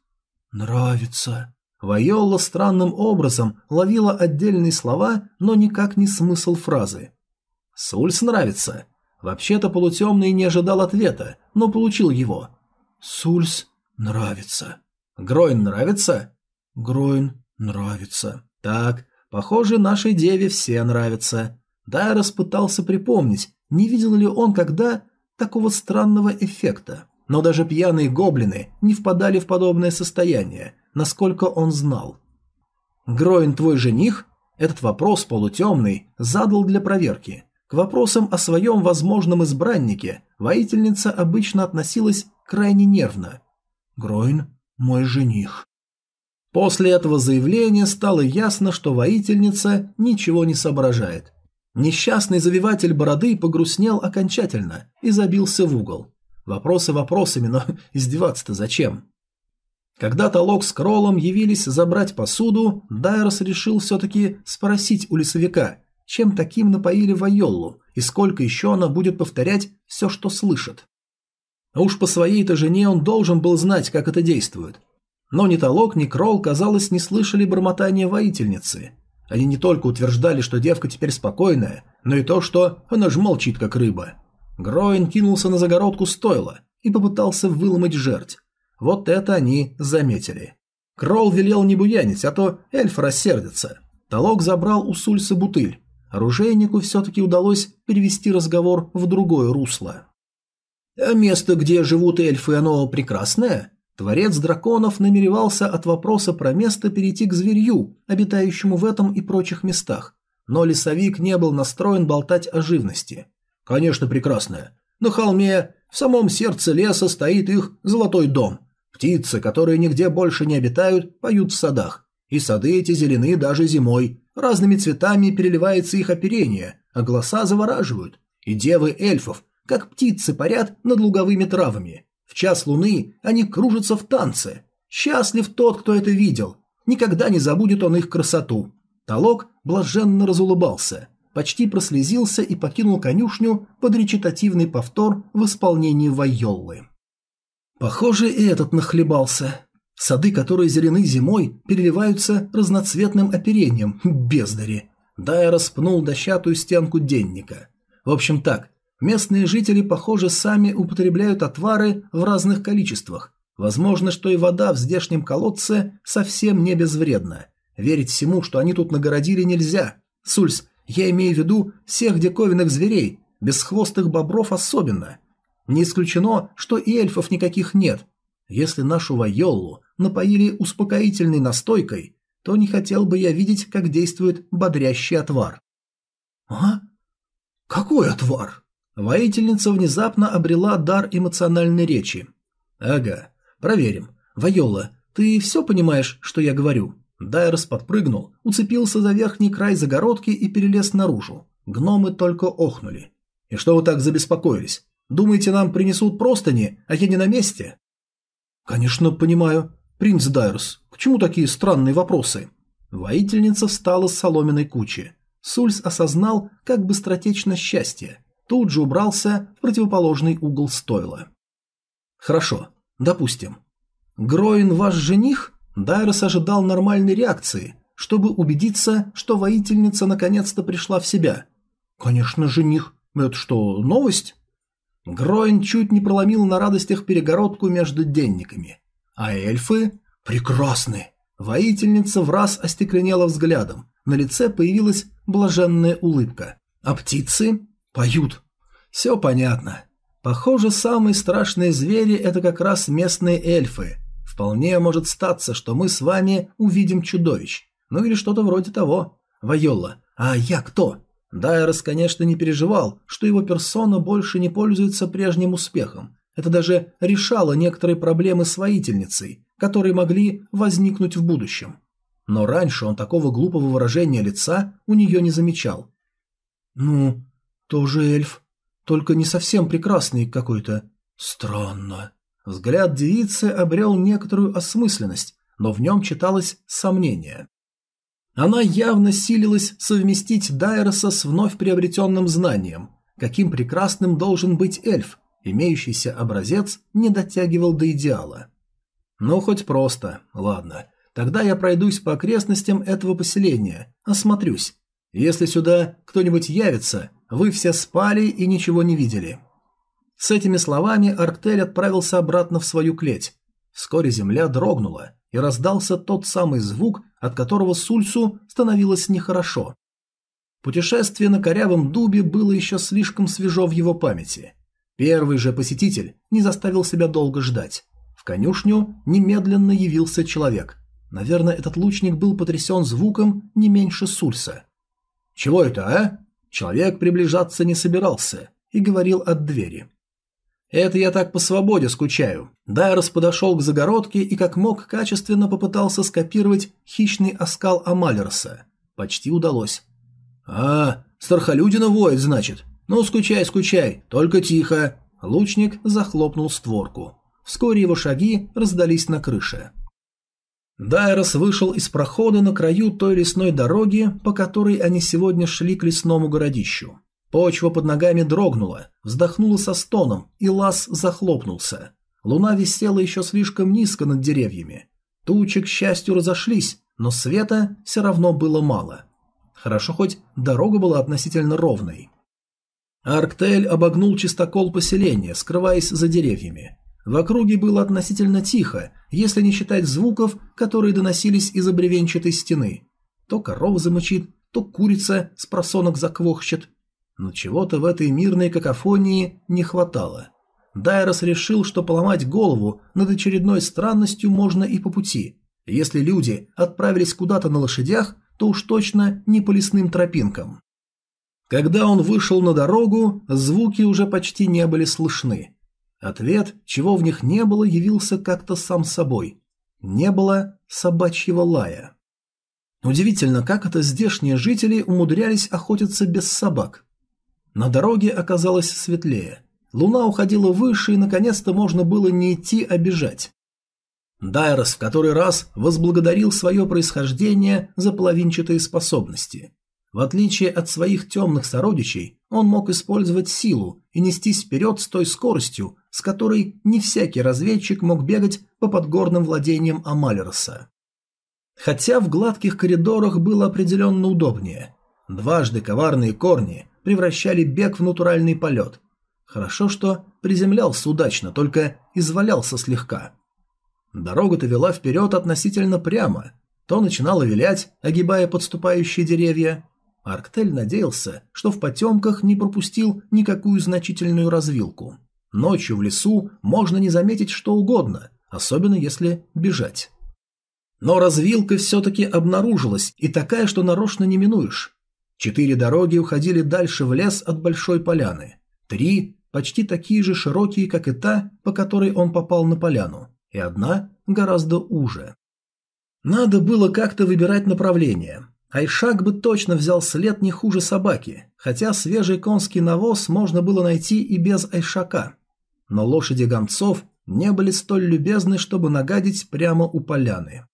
нравится». Вайолла странным образом ловила отдельные слова, но никак не смысл фразы. «Сульс нравится». Вообще-то полутемный не ожидал ответа, но получил его. Сульс нравится. Гройн нравится? Гройн нравится. Так, похоже, нашей деве все нравятся. Дайрос пытался припомнить, не видел ли он когда такого странного эффекта. Но даже пьяные гоблины не впадали в подобное состояние, насколько он знал. «Гроин твой жених?» Этот вопрос полутемный задал для проверки. К вопросам о своем возможном избраннике воительница обычно относилась крайне нервно. «Гройн – мой жених». После этого заявления стало ясно, что воительница ничего не соображает. Несчастный завиватель бороды погрустнел окончательно и забился в угол. Вопросы вопросами, но [laughs] издеваться-то зачем? Когда Толок с Кролом явились забрать посуду, Дайрос решил все-таки спросить у лесовика, чем таким напоили Вайоллу, и сколько еще она будет повторять все, что слышит. А уж по своей-то жене он должен был знать, как это действует. Но ни Толок, ни Кролл, казалось, не слышали бормотания воительницы. Они не только утверждали, что девка теперь спокойная, но и то, что она ж молчит, как рыба. Гроин кинулся на загородку стойла и попытался выломать жерть. Вот это они заметили. Кролл велел не буянить, а то эльф рассердится. Толок забрал у Сульса бутыль, Оружейнику все-таки удалось перевести разговор в другое русло. «А место, где живут эльфы, оно прекрасное?» Творец драконов намеревался от вопроса про место перейти к зверью, обитающему в этом и прочих местах. Но лесовик не был настроен болтать о живности. «Конечно, прекрасное. На холме, в самом сердце леса стоит их золотой дом. Птицы, которые нигде больше не обитают, поют в садах. И сады эти зелены даже зимой. Разными цветами переливается их оперение, а голоса завораживают. И девы эльфов, как птицы, парят над луговыми травами. В час луны они кружатся в танце. Счастлив тот, кто это видел. Никогда не забудет он их красоту. Толок блаженно разулыбался. Почти прослезился и покинул конюшню под речитативный повтор в исполнении Вайоллы. Похоже, и этот нахлебался. Сады, которые зелены зимой, переливаются разноцветным оперением, бездари. Дай распнул дощатую стенку денника. В общем так, местные жители, похоже, сами употребляют отвары в разных количествах. Возможно, что и вода в здешнем колодце совсем не безвредна. Верить всему, что они тут нагородили, нельзя. Сульс, я имею в виду всех диковинных зверей, бесхвостых бобров особенно. Не исключено, что и эльфов никаких нет. Если нашу Вайоллу напоили успокоительной настойкой, то не хотел бы я видеть, как действует бодрящий отвар. А? Какой отвар? Воительница внезапно обрела дар эмоциональной речи. Ага, проверим. Вайола, ты все понимаешь, что я говорю? Дайрос подпрыгнул, уцепился за верхний край загородки и перелез наружу. Гномы только охнули. «И что вы так забеспокоились? Думаете, нам принесут простыни, а я не на месте?» «Конечно, понимаю. Принц Дайрос, к чему такие странные вопросы?» Воительница встала с соломенной кучи. Сульс осознал, как быстротечно счастье. Тут же убрался в противоположный угол стойла. «Хорошо, допустим. Гроин ваш жених?» Дайрос ожидал нормальной реакции, чтобы убедиться, что воительница наконец-то пришла в себя. «Конечно, жених. Это что, новость?» Гроин чуть не проломил на радостях перегородку между денниками. А эльфы прекрасны. Воительница в раз остекленела взглядом. На лице появилась блаженная улыбка. А птицы поют. Все понятно. Похоже, самые страшные звери – это как раз местные эльфы, Вполне может статься, что мы с вами увидим чудовищ. Ну или что-то вроде того. Вайола, а я кто? Дайрос, конечно, не переживал, что его персона больше не пользуется прежним успехом. Это даже решало некоторые проблемы с воительницей, которые могли возникнуть в будущем. Но раньше он такого глупого выражения лица у нее не замечал. «Ну, тоже эльф, только не совсем прекрасный какой-то. Странно». Взгляд девицы обрел некоторую осмысленность, но в нем читалось сомнение. Она явно силилась совместить Дайроса с вновь приобретенным знанием, каким прекрасным должен быть эльф, имеющийся образец не дотягивал до идеала. Ну, хоть просто, ладно. Тогда я пройдусь по окрестностям этого поселения, осмотрюсь. Если сюда кто-нибудь явится, вы все спали и ничего не видели. С этими словами Арктель отправился обратно в свою клеть. Вскоре земля дрогнула, и раздался тот самый звук, от которого Сульсу становилось нехорошо. Путешествие на корявом дубе было еще слишком свежо в его памяти. Первый же посетитель не заставил себя долго ждать. В конюшню немедленно явился человек. Наверное, этот лучник был потрясен звуком не меньше Сульса. «Чего это, а?» Человек приближаться не собирался и говорил от двери. Это я так по свободе скучаю. Дайрос подошел к загородке и как мог качественно попытался скопировать хищный оскал Амалерса. Почти удалось. «А, Стархолюдина воет, значит. Ну, скучай, скучай, только тихо». Лучник захлопнул створку. Вскоре его шаги раздались на крыше. Дайрос вышел из прохода на краю той лесной дороги, по которой они сегодня шли к лесному городищу. Почва под ногами дрогнула, вздохнула со стоном, и лаз захлопнулся. Луна висела еще слишком низко над деревьями. Тучи, к счастью, разошлись, но света все равно было мало. Хорошо, хоть дорога была относительно ровной. Арктель обогнул чистокол поселения, скрываясь за деревьями. В округе было относительно тихо, если не считать звуков, которые доносились из-за стены. То корова замычит, то курица с просонок заквохчет, но чего-то в этой мирной какофонии не хватало. Дайрос решил, что поломать голову над очередной странностью можно и по пути. Если люди отправились куда-то на лошадях, то уж точно не по лесным тропинкам. Когда он вышел на дорогу, звуки уже почти не были слышны. Ответ, чего в них не было, явился как-то сам собой. Не было собачьего лая. Удивительно, как это здешние жители умудрялись охотиться без собак. На дороге оказалось светлее. Луна уходила выше, и наконец-то можно было не идти, а бежать. Дайрос в который раз возблагодарил свое происхождение за половинчатые способности. В отличие от своих темных сородичей, он мог использовать силу и нестись вперед с той скоростью, с которой не всякий разведчик мог бегать по подгорным владениям Амалероса. Хотя в гладких коридорах было определенно удобнее. Дважды коварные корни превращали бег в натуральный полет. Хорошо, что приземлялся удачно, только извалялся слегка. Дорога-то вела вперед относительно прямо. То начинала вилять, огибая подступающие деревья, Арктель надеялся, что в потемках не пропустил никакую значительную развилку. Ночью в лесу можно не заметить что угодно, особенно если бежать. Но развилка все-таки обнаружилась, и такая, что нарочно не минуешь. Четыре дороги уходили дальше в лес от большой поляны. Три почти такие же широкие, как и та, по которой он попал на поляну, и одна гораздо уже. Надо было как-то выбирать направление. Айшак бы точно взял след не хуже собаки, хотя свежий конский навоз можно было найти и без Айшака. Но лошади гонцов не были столь любезны, чтобы нагадить прямо у поляны.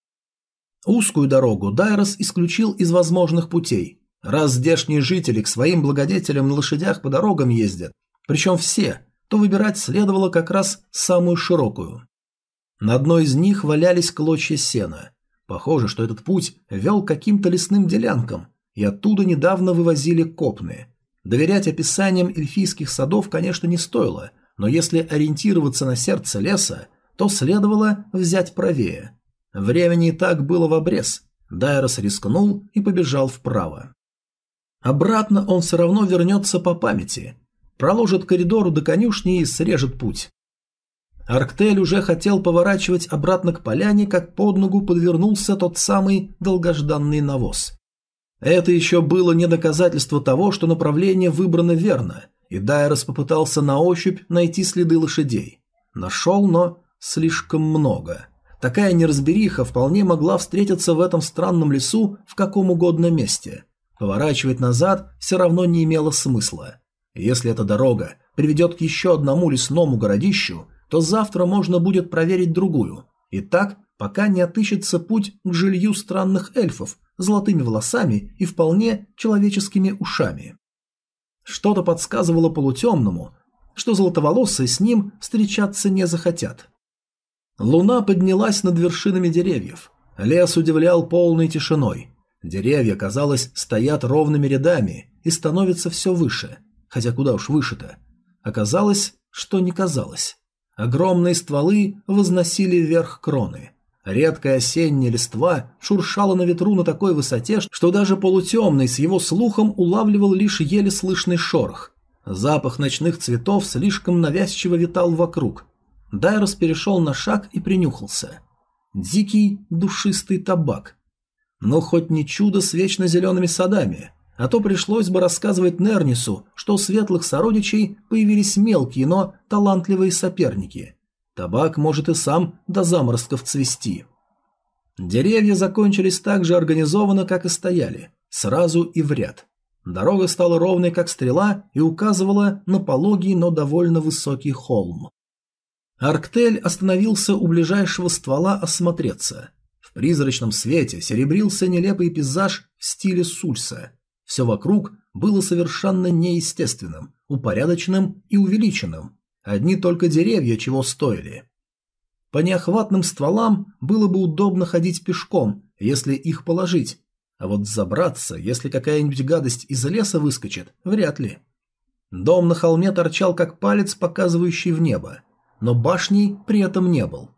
Узкую дорогу Дайрос исключил из возможных путей. Раз здешние жители к своим благодетелям на лошадях по дорогам ездят, причем все, то выбирать следовало как раз самую широкую. На одной из них валялись клочья сена – Похоже, что этот путь вел к каким-то лесным делянкам, и оттуда недавно вывозили копны. Доверять описаниям эльфийских садов, конечно, не стоило, но если ориентироваться на сердце леса, то следовало взять правее. Времени и так было в обрез. Дайрос рискнул и побежал вправо. Обратно он все равно вернется по памяти. Проложит коридор до конюшни и срежет путь. Арктель уже хотел поворачивать обратно к поляне, как под ногу подвернулся тот самый долгожданный навоз. Это еще было не доказательство того, что направление выбрано верно, и Дайрос попытался на ощупь найти следы лошадей. Нашел, но слишком много. Такая неразбериха вполне могла встретиться в этом странном лесу в каком угодно месте. Поворачивать назад все равно не имело смысла. Если эта дорога приведет к еще одному лесному городищу, то завтра можно будет проверить другую. И так, пока не отыщется путь к жилью странных эльфов, золотыми волосами и вполне человеческими ушами. Что-то подсказывало полутемному, что золотоволосые с ним встречаться не захотят. Луна поднялась над вершинами деревьев. Лес удивлял полной тишиной. Деревья, казалось, стоят ровными рядами и становятся все выше. Хотя куда уж выше-то. Оказалось, что не казалось. Огромные стволы возносили вверх кроны. Редкая осенняя листва шуршала на ветру на такой высоте, что даже полутемный с его слухом улавливал лишь еле слышный шорох. Запах ночных цветов слишком навязчиво витал вокруг. Дайрос перешел на шаг и принюхался. Дикий душистый табак. Но хоть не чудо с вечно зелеными садами – а то пришлось бы рассказывать Нернису, что у светлых сородичей появились мелкие, но талантливые соперники. Табак может и сам до заморозков цвести. Деревья закончились так же организованно, как и стояли, сразу и в ряд. Дорога стала ровной, как стрела, и указывала на пологий, но довольно высокий холм. Арктель остановился у ближайшего ствола осмотреться. В призрачном свете серебрился нелепый пейзаж в стиле Сульса. Все вокруг было совершенно неестественным, упорядоченным и увеличенным. Одни только деревья чего стоили. По неохватным стволам было бы удобно ходить пешком, если их положить, а вот забраться, если какая-нибудь гадость из леса выскочит, вряд ли. Дом на холме торчал как палец, показывающий в небо, но башней при этом не был.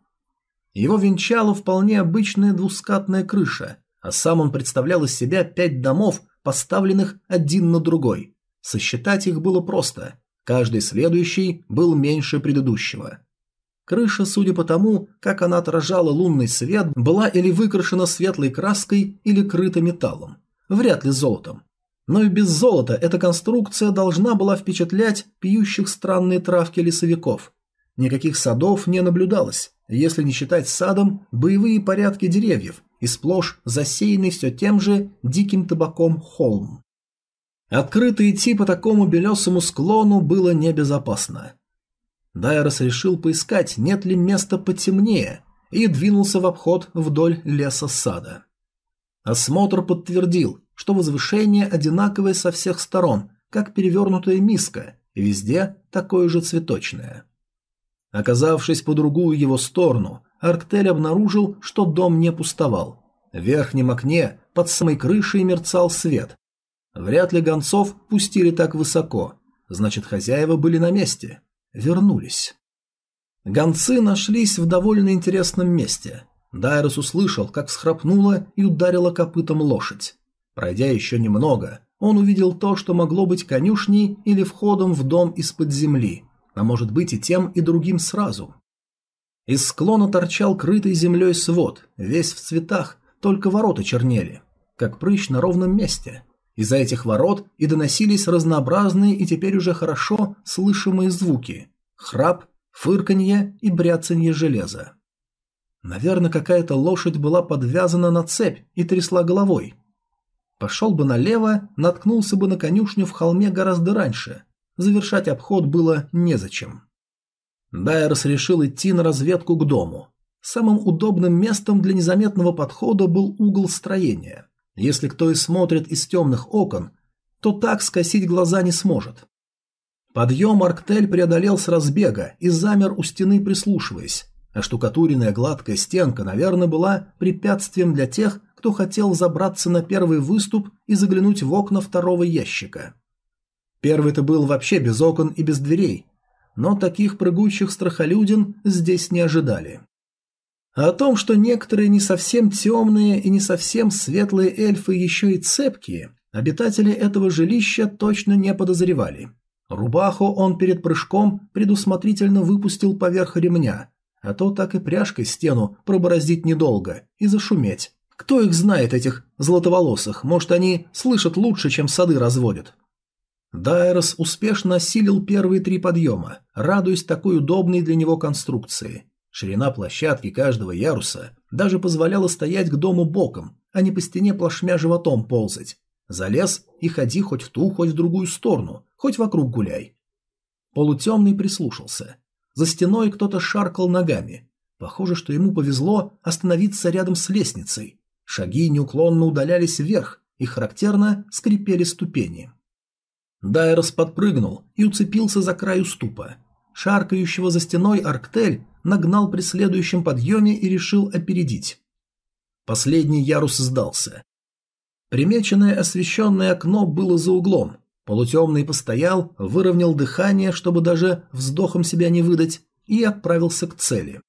Его венчала вполне обычная двускатная крыша, а сам он представлял из себя пять домов поставленных один на другой. Сосчитать их было просто. Каждый следующий был меньше предыдущего. Крыша, судя по тому, как она отражала лунный свет, была или выкрашена светлой краской, или крыта металлом. Вряд ли золотом. Но и без золота эта конструкция должна была впечатлять пьющих странные травки лесовиков. Никаких садов не наблюдалось, если не считать садом боевые порядки деревьев, и сплошь засеянный все тем же диким табаком холм. Открыто идти по такому белесому склону было небезопасно. Дайрос решил поискать, нет ли места потемнее, и двинулся в обход вдоль леса сада. Осмотр подтвердил, что возвышение одинаковое со всех сторон, как перевернутая миска, везде такое же цветочное. Оказавшись по другую его сторону, Арктель обнаружил, что дом не пустовал. В верхнем окне под самой крышей мерцал свет. Вряд ли гонцов пустили так высоко, значит хозяева были на месте. Вернулись. Гонцы нашлись в довольно интересном месте. Дайрос услышал, как всхрапнула и ударила копытом лошадь. Пройдя еще немного, он увидел то, что могло быть конюшней или входом в дом из-под земли, а может быть и тем, и другим сразу. Из склона торчал крытый землей свод, весь в цветах, только ворота чернели, как прыщ на ровном месте. Из-за этих ворот и доносились разнообразные и теперь уже хорошо слышимые звуки – храп, фырканье и бряцанье железа. Наверное, какая-то лошадь была подвязана на цепь и трясла головой. Пошел бы налево, наткнулся бы на конюшню в холме гораздо раньше. Завершать обход было незачем. Дайерс решил идти на разведку к дому. Самым удобным местом для незаметного подхода был угол строения. Если кто и смотрит из темных окон, то так скосить глаза не сможет. Подъем Арктель преодолел с разбега и замер у стены, прислушиваясь. А штукатуренная гладкая стенка, наверное, была препятствием для тех, кто хотел забраться на первый выступ и заглянуть в окна второго ящика. Первый-то был вообще без окон и без дверей, но таких прыгучих страхолюдин здесь не ожидали. А о том, что некоторые не совсем темные и не совсем светлые эльфы еще и цепкие, обитатели этого жилища точно не подозревали. Рубаху он перед прыжком предусмотрительно выпустил поверх ремня, а то так и пряжкой стену пробороздить недолго и зашуметь. Кто их знает, этих золотоволосых? Может, они слышат лучше, чем сады разводят? Дайрос успешно осилил первые три подъема, радуясь такой удобной для него конструкции. Ширина площадки каждого яруса даже позволяла стоять к дому боком, а не по стене плашмя животом ползать. Залез и ходи хоть в ту, хоть в другую сторону, хоть вокруг гуляй. Полутемный прислушался. За стеной кто-то шаркал ногами. Похоже, что ему повезло остановиться рядом с лестницей. Шаги неуклонно удалялись вверх, и характерно скрипели ступени. Дайрос подпрыгнул и уцепился за край уступа. Шаркающего за стеной Арктель нагнал при следующем подъеме и решил опередить. Последний ярус сдался. Примеченное освещенное окно было за углом. Полутемный постоял, выровнял дыхание, чтобы даже вздохом себя не выдать, и отправился к цели.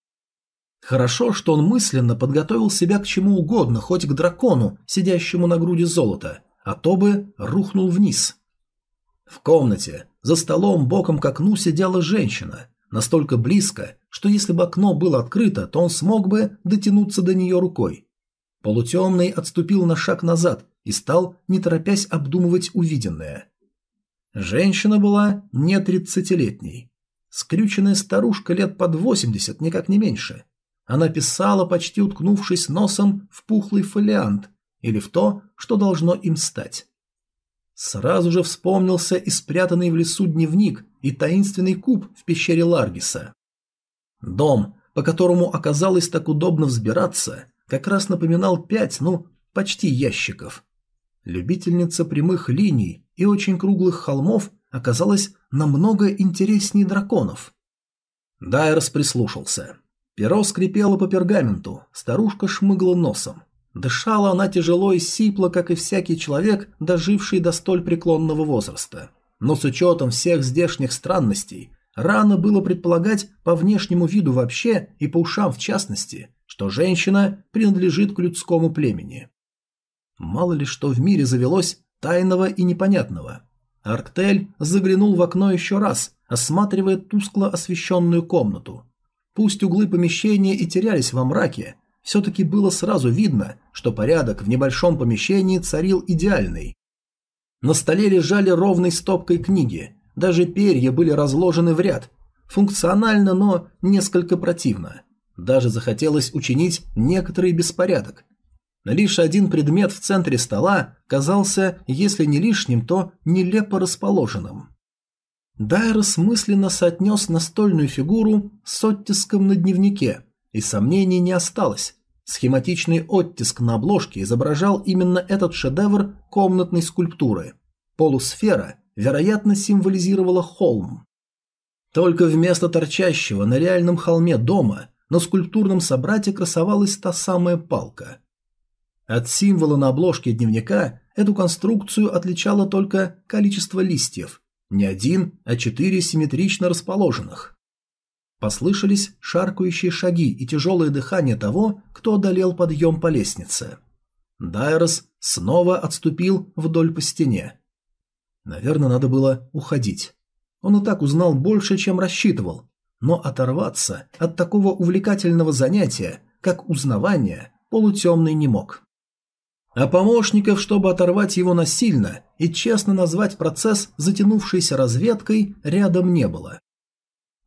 Хорошо, что он мысленно подготовил себя к чему угодно, хоть к дракону, сидящему на груди золота, а то бы рухнул вниз. В комнате, за столом боком к окну сидела женщина, настолько близко, что если бы окно было открыто, то он смог бы дотянуться до нее рукой. Полутемный отступил на шаг назад и стал, не торопясь, обдумывать увиденное. Женщина была не тридцатилетней. Скрюченная старушка лет под восемьдесят, никак не меньше. Она писала, почти уткнувшись носом в пухлый фолиант или в то, что должно им стать. Сразу же вспомнился и спрятанный в лесу дневник и таинственный куб в пещере Ларгиса. Дом, по которому оказалось так удобно взбираться, как раз напоминал пять, ну, почти ящиков. Любительница прямых линий и очень круглых холмов оказалась намного интереснее драконов. Дайрос прислушался. Перо скрипело по пергаменту, старушка шмыгла носом. Дышала она тяжело и сипло, как и всякий человек, доживший до столь преклонного возраста. Но с учетом всех здешних странностей, рано было предполагать по внешнему виду вообще и по ушам в частности, что женщина принадлежит к людскому племени. Мало ли что в мире завелось тайного и непонятного. Арктель заглянул в окно еще раз, осматривая тускло освещенную комнату. Пусть углы помещения и терялись во мраке, все-таки было сразу видно, что порядок в небольшом помещении царил идеальный. На столе лежали ровной стопкой книги, даже перья были разложены в ряд. Функционально, но несколько противно. Даже захотелось учинить некоторый беспорядок. Лишь один предмет в центре стола казался, если не лишним, то нелепо расположенным. Дайрос мысленно соотнес настольную фигуру с оттиском на дневнике, и сомнений не осталось. Схематичный оттиск на обложке изображал именно этот шедевр комнатной скульптуры. Полусфера, вероятно, символизировала холм. Только вместо торчащего на реальном холме дома на скульптурном собрате красовалась та самая палка. От символа на обложке дневника эту конструкцию отличало только количество листьев. Не один, а четыре симметрично расположенных. Послышались шаркающие шаги и тяжелое дыхание того, кто одолел подъем по лестнице. Дайрос снова отступил вдоль по стене. Наверное, надо было уходить. Он и так узнал больше, чем рассчитывал, но оторваться от такого увлекательного занятия, как узнавание, полутемный не мог. А помощников, чтобы оторвать его насильно и честно назвать процесс затянувшейся разведкой, рядом не было.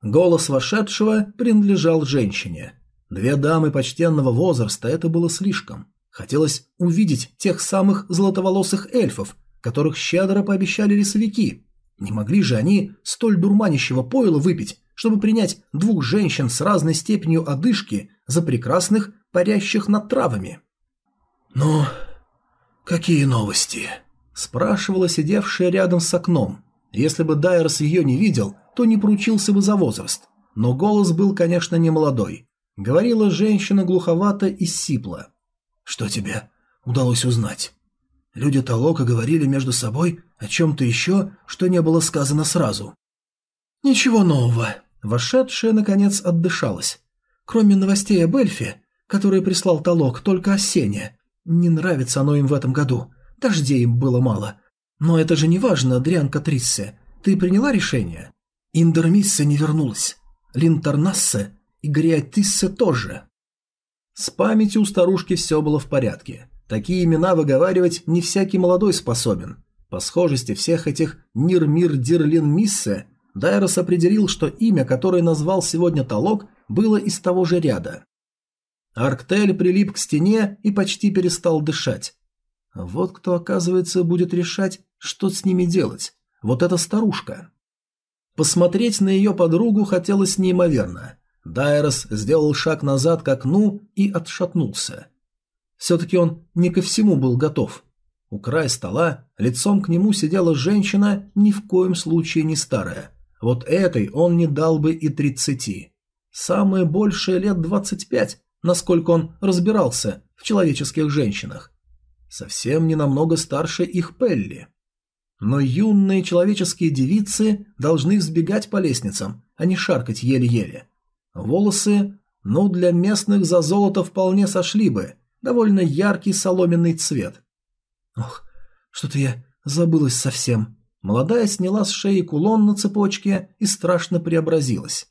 Голос вошедшего принадлежал женщине. Две дамы почтенного возраста это было слишком. Хотелось увидеть тех самых золотоволосых эльфов, которых щедро пообещали лесовики. Не могли же они столь дурманящего пойла выпить, чтобы принять двух женщин с разной степенью одышки за прекрасных, парящих над травами. «Ну, какие новости?» – спрашивала сидевшая рядом с окном. Если бы Дайерс ее не видел, то не поручился бы за возраст. Но голос был, конечно, не молодой. Говорила женщина глуховато и сипло. «Что тебе удалось узнать?» Люди Толока говорили между собой о чем-то еще, что не было сказано сразу. «Ничего нового. Вошедшая, наконец, отдышалась. Кроме новостей об эльфе, которые прислал Толок только осенне. Не нравится оно им в этом году. Дождей им было мало. Но это же не важно, Дрианка Триссе. Ты приняла решение? Индермиссе не вернулась. Линтарнассе и Гриатиссе тоже. С памятью у старушки все было в порядке. Такие имена выговаривать не всякий молодой способен. По схожести всех этих Нир-Мир-Дирлин-Миссе Дайрос определил, что имя, которое назвал сегодня Толок, было из того же ряда. Арктель прилип к стене и почти перестал дышать. Вот кто, оказывается, будет решать, что с ними делать. Вот эта старушка. Посмотреть на ее подругу хотелось неимоверно. Дайрос сделал шаг назад к окну и отшатнулся. Все-таки он не ко всему был готов. У края стола лицом к нему сидела женщина, ни в коем случае не старая. Вот этой он не дал бы и тридцати. Самое большее лет двадцать пять, насколько он разбирался в человеческих женщинах. Совсем не намного старше их Пелли. Но юные человеческие девицы должны взбегать по лестницам, а не шаркать еле-еле. Волосы, ну, для местных за золото вполне сошли бы, довольно яркий соломенный цвет. Ох, что-то я забылась совсем. Молодая сняла с шеи кулон на цепочке и страшно преобразилась.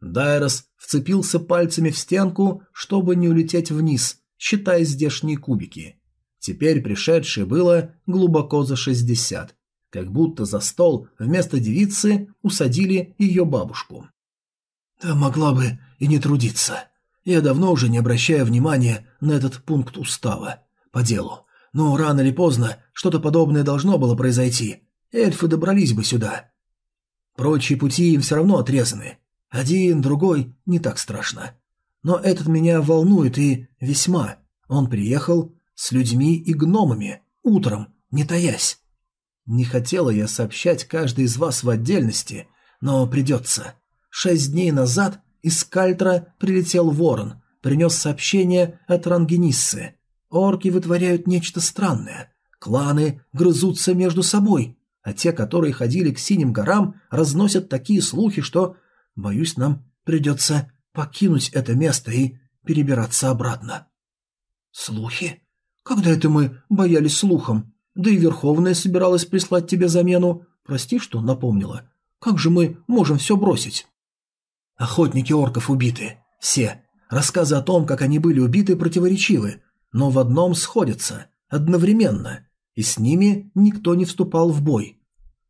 Дайрос вцепился пальцами в стенку, чтобы не улететь вниз, считая здешние кубики. Теперь пришедшее было глубоко за шестьдесят. Как будто за стол вместо девицы усадили ее бабушку. «Да могла бы и не трудиться. Я давно уже не обращаю внимания на этот пункт устава. По делу. Но рано или поздно что-то подобное должно было произойти эльфы добрались бы сюда. Прочие пути им все равно отрезаны. Один, другой, не так страшно. Но этот меня волнует и весьма. Он приехал с людьми и гномами, утром, не таясь. Не хотела я сообщать каждый из вас в отдельности, но придется. Шесть дней назад из Кальтра прилетел ворон, принес сообщение от Рангениссы. Орки вытворяют нечто странное. Кланы грызутся между собой, а те, которые ходили к Синим горам, разносят такие слухи, что, боюсь, нам придется покинуть это место и перебираться обратно. Слухи? Когда это мы боялись слухом? Да и Верховная собиралась прислать тебе замену. Прости, что напомнила. Как же мы можем все бросить? Охотники орков убиты. Все. Рассказы о том, как они были убиты, противоречивы, но в одном сходятся. Одновременно и с ними никто не вступал в бой.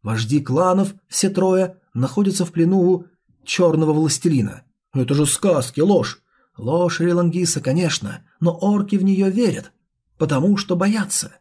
Вожди кланов, все трое, находятся в плену у черного властелина. Это же сказки, ложь. Ложь Релангиса, конечно, но орки в нее верят, потому что боятся.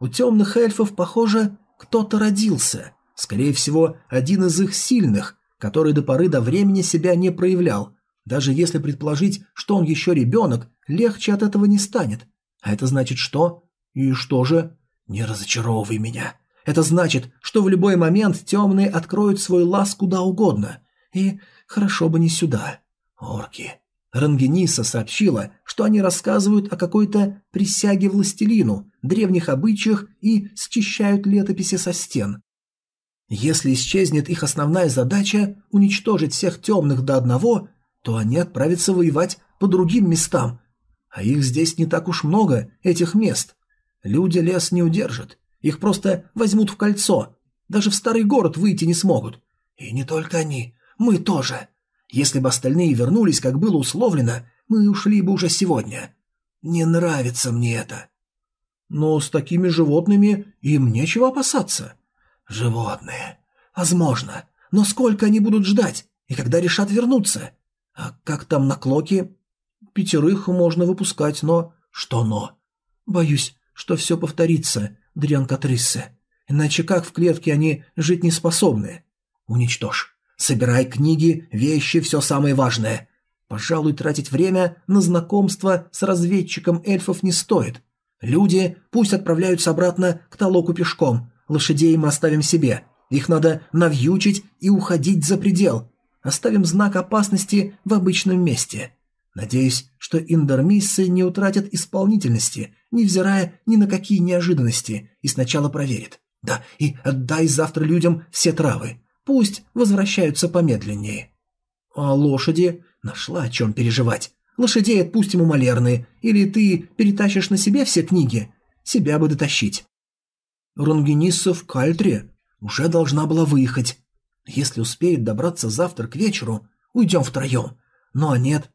У темных эльфов, похоже, кто-то родился. Скорее всего, один из их сильных, который до поры до времени себя не проявлял. Даже если предположить, что он еще ребенок, легче от этого не станет. А это значит что? И что же? Не разочаровывай меня. Это значит, что в любой момент темные откроют свой лаз куда угодно. И хорошо бы не сюда. Орки. Рангениса сообщила, что они рассказывают о какой-то присяге властелину, древних обычаях и счищают летописи со стен. Если исчезнет их основная задача – уничтожить всех темных до одного, то они отправятся воевать по другим местам. А их здесь не так уж много, этих мест. Люди лес не удержат. Их просто возьмут в кольцо. Даже в старый город выйти не смогут. И не только они, мы тоже. Если бы остальные вернулись, как было условлено, мы ушли бы уже сегодня. Не нравится мне это. Но с такими животными им нечего опасаться. Животные. Возможно. Но сколько они будут ждать? И когда решат вернуться? А как там на Клоке? Пятерых можно выпускать, но... Что но? Боюсь, что все повторится, Дриан Катриссе. Иначе как в клетке они жить не способны? Уничтожь. Собирай книги, вещи, все самое важное. Пожалуй, тратить время на знакомство с разведчиком эльфов не стоит. Люди пусть отправляются обратно к Толоку пешком. Лошадей мы оставим себе. Их надо навьючить и уходить за предел. Оставим знак опасности в обычном месте. Надеюсь, что индермиссы не утратят исполнительности, невзирая ни на какие неожиданности, и сначала проверит. Да, и отдай завтра людям все травы. Пусть возвращаются помедленнее. А лошади? Нашла о чем переживать. Лошадей отпустим у Малерны, или ты перетащишь на себе все книги? Себя бы дотащить. Рунгенисса в Кальтре уже должна была выехать. Если успеет добраться завтра к вечеру, уйдем втроем. Ну а нет,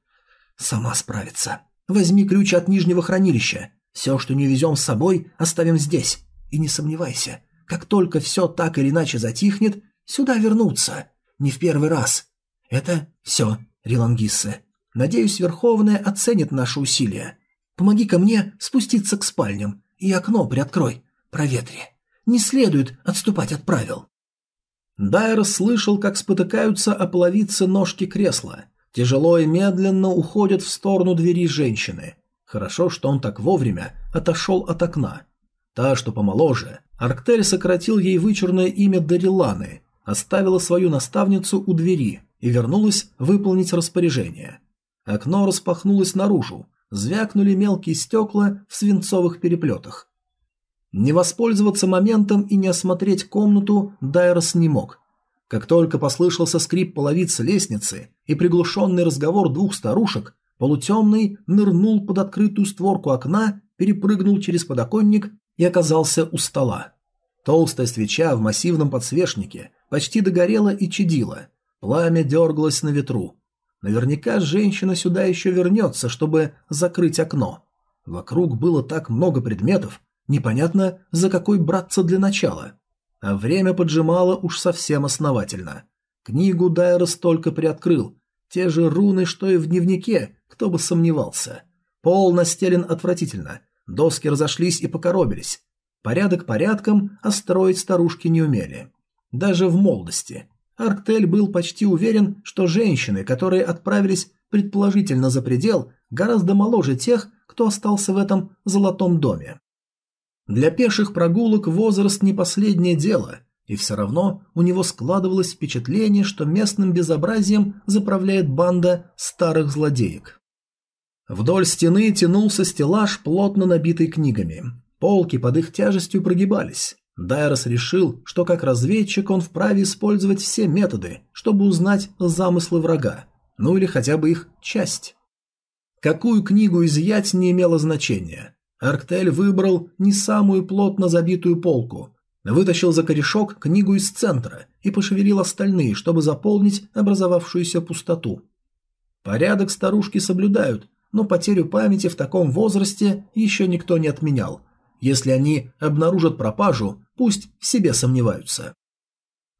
сама справится. Возьми ключ от нижнего хранилища. Все, что не везем с собой, оставим здесь. И не сомневайся, как только все так или иначе затихнет, Сюда вернуться. Не в первый раз. Это все, Рилангиссе. Надеюсь, Верховная оценит наши усилия. Помоги-ка мне спуститься к спальням и окно приоткрой. Проветри. Не следует отступать от правил. Дайр слышал, как спотыкаются о половице ножки кресла. Тяжело и медленно уходят в сторону двери женщины. Хорошо, что он так вовремя отошел от окна. Та, что помоложе, Арктель сократил ей вычурное имя Дариланы оставила свою наставницу у двери и вернулась выполнить распоряжение. Окно распахнулось наружу, звякнули мелкие стекла в свинцовых переплетах. Не воспользоваться моментом и не осмотреть комнату Дайрос не мог. Как только послышался скрип половицы лестницы и приглушенный разговор двух старушек, полутемный нырнул под открытую створку окна, перепрыгнул через подоконник и оказался у стола. Толстая свеча в массивном подсвечнике почти догорела и чадила. Пламя дергалось на ветру. Наверняка женщина сюда еще вернется, чтобы закрыть окно. Вокруг было так много предметов, непонятно, за какой браться для начала. А время поджимало уж совсем основательно. Книгу Дайрос только приоткрыл. Те же руны, что и в дневнике, кто бы сомневался. Пол настелен отвратительно. Доски разошлись и покоробились. Порядок порядком, а строить старушки не умели. Даже в молодости. Арктель был почти уверен, что женщины, которые отправились предположительно за предел, гораздо моложе тех, кто остался в этом золотом доме. Для пеших прогулок возраст не последнее дело, и все равно у него складывалось впечатление, что местным безобразием заправляет банда старых злодеек. Вдоль стены тянулся стеллаж, плотно набитый книгами. Полки под их тяжестью прогибались. Дайрос решил, что как разведчик он вправе использовать все методы, чтобы узнать замыслы врага, ну или хотя бы их часть. Какую книгу изъять не имело значения. Арктель выбрал не самую плотно забитую полку, вытащил за корешок книгу из центра и пошевелил остальные, чтобы заполнить образовавшуюся пустоту. Порядок старушки соблюдают, но потерю памяти в таком возрасте еще никто не отменял – если они обнаружат пропажу, пусть в себе сомневаются.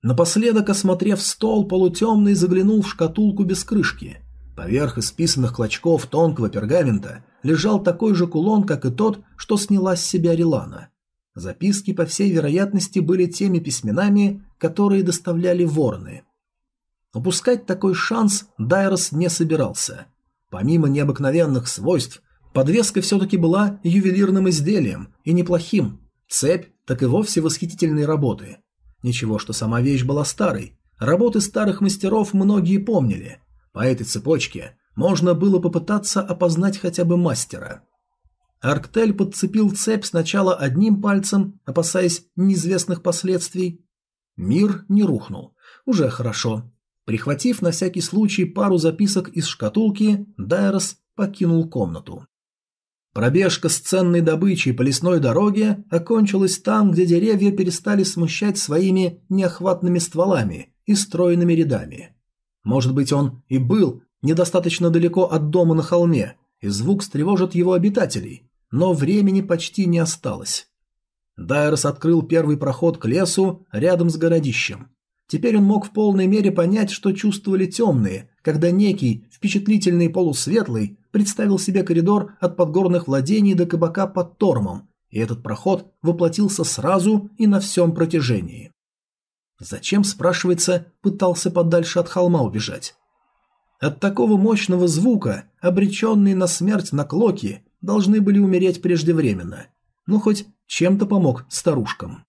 Напоследок, осмотрев стол, полутемный заглянул в шкатулку без крышки. Поверх исписанных клочков тонкого пергамента лежал такой же кулон, как и тот, что сняла с себя Рилана. Записки, по всей вероятности, были теми письменами, которые доставляли вороны. Упускать такой шанс Дайрос не собирался. Помимо необыкновенных свойств, подвеска все-таки была ювелирным изделием и неплохим. Цепь так и вовсе восхитительной работы. Ничего, что сама вещь была старой. Работы старых мастеров многие помнили. По этой цепочке можно было попытаться опознать хотя бы мастера. Арктель подцепил цепь сначала одним пальцем, опасаясь неизвестных последствий. Мир не рухнул. Уже хорошо. Прихватив на всякий случай пару записок из шкатулки, Дайрос покинул комнату. Пробежка с ценной добычей по лесной дороге окончилась там, где деревья перестали смущать своими неохватными стволами и стройными рядами. Может быть, он и был недостаточно далеко от дома на холме, и звук встревожит его обитателей, но времени почти не осталось. Дайрос открыл первый проход к лесу рядом с городищем. Теперь он мог в полной мере понять, что чувствовали темные, когда некий, впечатлительный полусветлый, представил себе коридор от подгорных владений до кабака под Тормом, и этот проход воплотился сразу и на всем протяжении. Зачем, спрашивается, пытался подальше от холма убежать? От такого мощного звука, обреченные на смерть на клоки, должны были умереть преждевременно. Ну, хоть чем-то помог старушкам.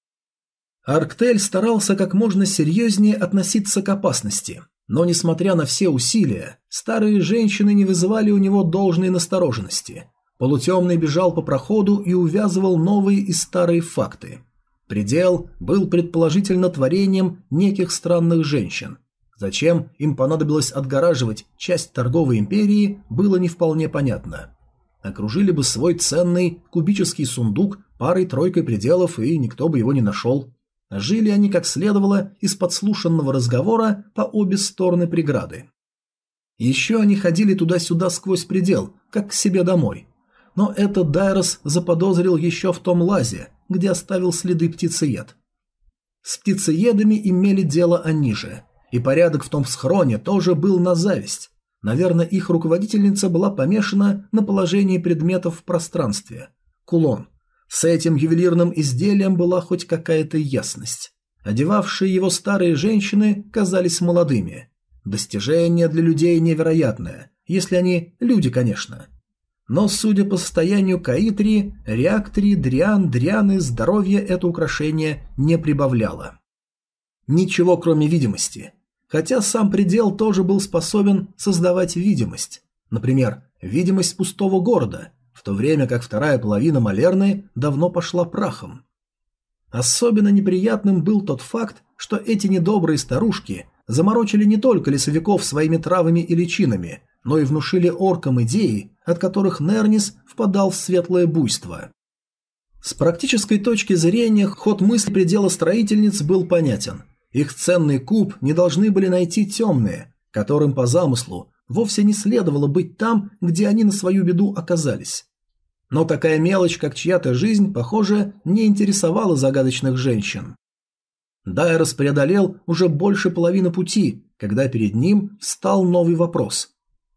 Арктель старался как можно серьезнее относиться к опасности, но, несмотря на все усилия, старые женщины не вызывали у него должной настороженности. Полутемный бежал по проходу и увязывал новые и старые факты. Предел был предположительно творением неких странных женщин. Зачем им понадобилось отгораживать часть торговой империи, было не вполне понятно. Окружили бы свой ценный кубический сундук парой-тройкой пределов, и никто бы его не нашел. Жили они как следовало из подслушанного разговора по обе стороны преграды. Еще они ходили туда-сюда сквозь предел, как к себе домой. Но это Дайрос заподозрил еще в том лазе, где оставил следы птицеед. С птицеедами имели дело они же, и порядок в том схроне тоже был на зависть. Наверное, их руководительница была помешана на положении предметов в пространстве. Кулон. С этим ювелирным изделием была хоть какая-то ясность. Одевавшие его старые женщины казались молодыми. Достижение для людей невероятное, если они люди, конечно. Но, судя по состоянию Каитри, Реактри, Дриан, Дрианы, здоровье это украшение не прибавляло. Ничего, кроме видимости. Хотя сам предел тоже был способен создавать видимость. Например, видимость пустого города – в то время как вторая половина Малерны давно пошла прахом. Особенно неприятным был тот факт, что эти недобрые старушки заморочили не только лесовиков своими травами и личинами, но и внушили оркам идеи, от которых Нернис впадал в светлое буйство. С практической точки зрения ход мысли предела строительниц был понятен. Их ценный куб не должны были найти темные, которым по замыслу вовсе не следовало быть там, где они на свою беду оказались. Но такая мелочь, как чья-то жизнь, похоже, не интересовала загадочных женщин. Дайрос преодолел уже больше половины пути, когда перед ним встал новый вопрос.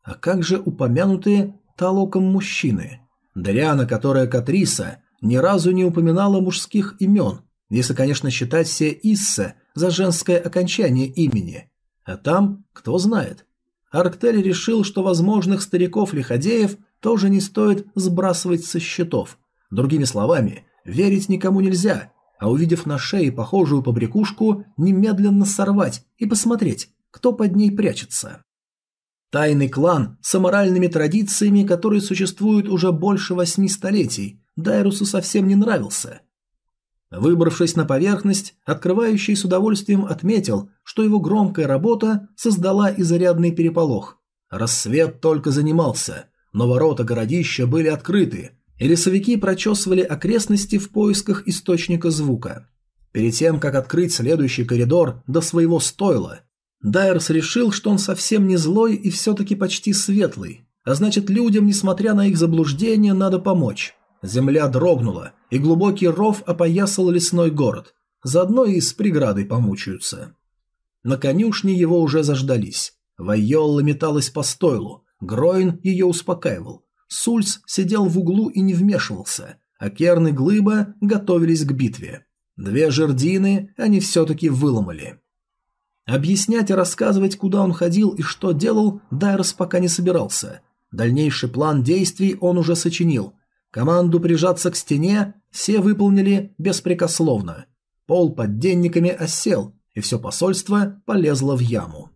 А как же упомянутые талоком мужчины? Дариана, которая Катриса, ни разу не упоминала мужских имен, если, конечно, считать все Исса за женское окончание имени. А там, кто знает, Арктель решил, что возможных стариков-лиходеев тоже не стоит сбрасывать со счетов. Другими словами, верить никому нельзя, а увидев на шее похожую побрякушку, немедленно сорвать и посмотреть, кто под ней прячется. Тайный клан с аморальными традициями, которые существуют уже больше восьми столетий, Дайрусу совсем не нравился – Выбравшись на поверхность, открывающий с удовольствием отметил, что его громкая работа создала изрядный переполох. Рассвет только занимался, но ворота городища были открыты, и лесовики прочесывали окрестности в поисках источника звука. Перед тем, как открыть следующий коридор до своего стойла, Дайерс решил, что он совсем не злой и все-таки почти светлый, а значит людям, несмотря на их заблуждение, надо помочь. Земля дрогнула, и глубокий ров опоясал лесной город. Заодно и с преградой помучаются. На конюшне его уже заждались. Вайолла металась по стойлу, Гроин ее успокаивал. Сульс сидел в углу и не вмешивался, а Керн и Глыба готовились к битве. Две жердины они все-таки выломали. Объяснять и рассказывать, куда он ходил и что делал, Дайрос пока не собирался. Дальнейший план действий он уже сочинил. Команду прижаться к стене все выполнили беспрекословно. Пол под денниками осел, и все посольство полезло в яму.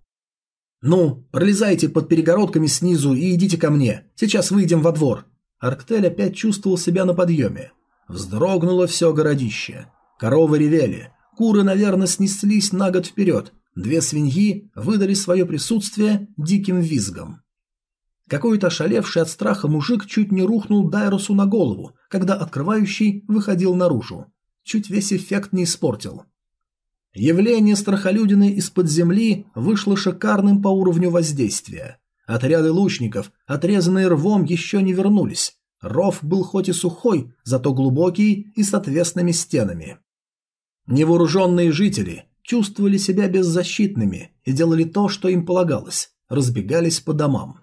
«Ну, пролезайте под перегородками снизу и идите ко мне. Сейчас выйдем во двор». Арктель опять чувствовал себя на подъеме. Вздрогнуло все городище. Коровы ревели. Куры, наверное, снеслись на год вперед. Две свиньи выдали свое присутствие диким визгом. Какой-то ошалевший от страха мужик чуть не рухнул Дайрусу на голову, когда открывающий выходил наружу. Чуть весь эффект не испортил. Явление страхолюдины из-под земли вышло шикарным по уровню воздействия. Отряды лучников, отрезанные рвом, еще не вернулись. Ров был хоть и сухой, зато глубокий и с отвесными стенами. Невооруженные жители чувствовали себя беззащитными и делали то, что им полагалось, разбегались по домам.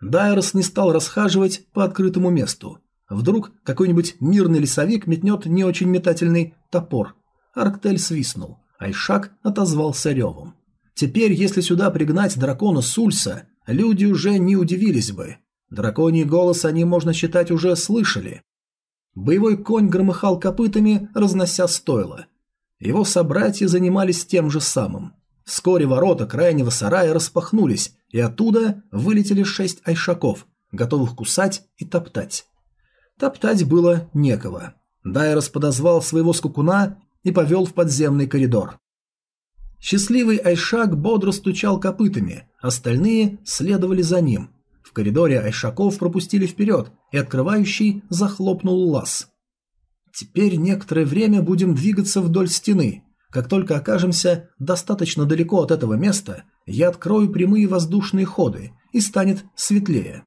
Дайрос не стал расхаживать по открытому месту. Вдруг какой-нибудь мирный лесовик метнет не очень метательный топор. Арктель свистнул, Айшак отозвался ревом. Теперь, если сюда пригнать дракона Сульса, люди уже не удивились бы. Драконий голос они, можно считать, уже слышали. Боевой конь громыхал копытами, разнося стойло. Его собратья занимались тем же самым. Вскоре ворота крайнего сарая распахнулись, и оттуда вылетели шесть айшаков, готовых кусать и топтать. Топтать было некого. Дайрос подозвал своего скукуна и повел в подземный коридор. Счастливый айшак бодро стучал копытами, остальные следовали за ним. В коридоре айшаков пропустили вперед, и открывающий захлопнул лаз. Теперь некоторое время будем двигаться вдоль стены. Как только окажемся достаточно далеко от этого места, я открою прямые воздушные ходы, и станет светлее.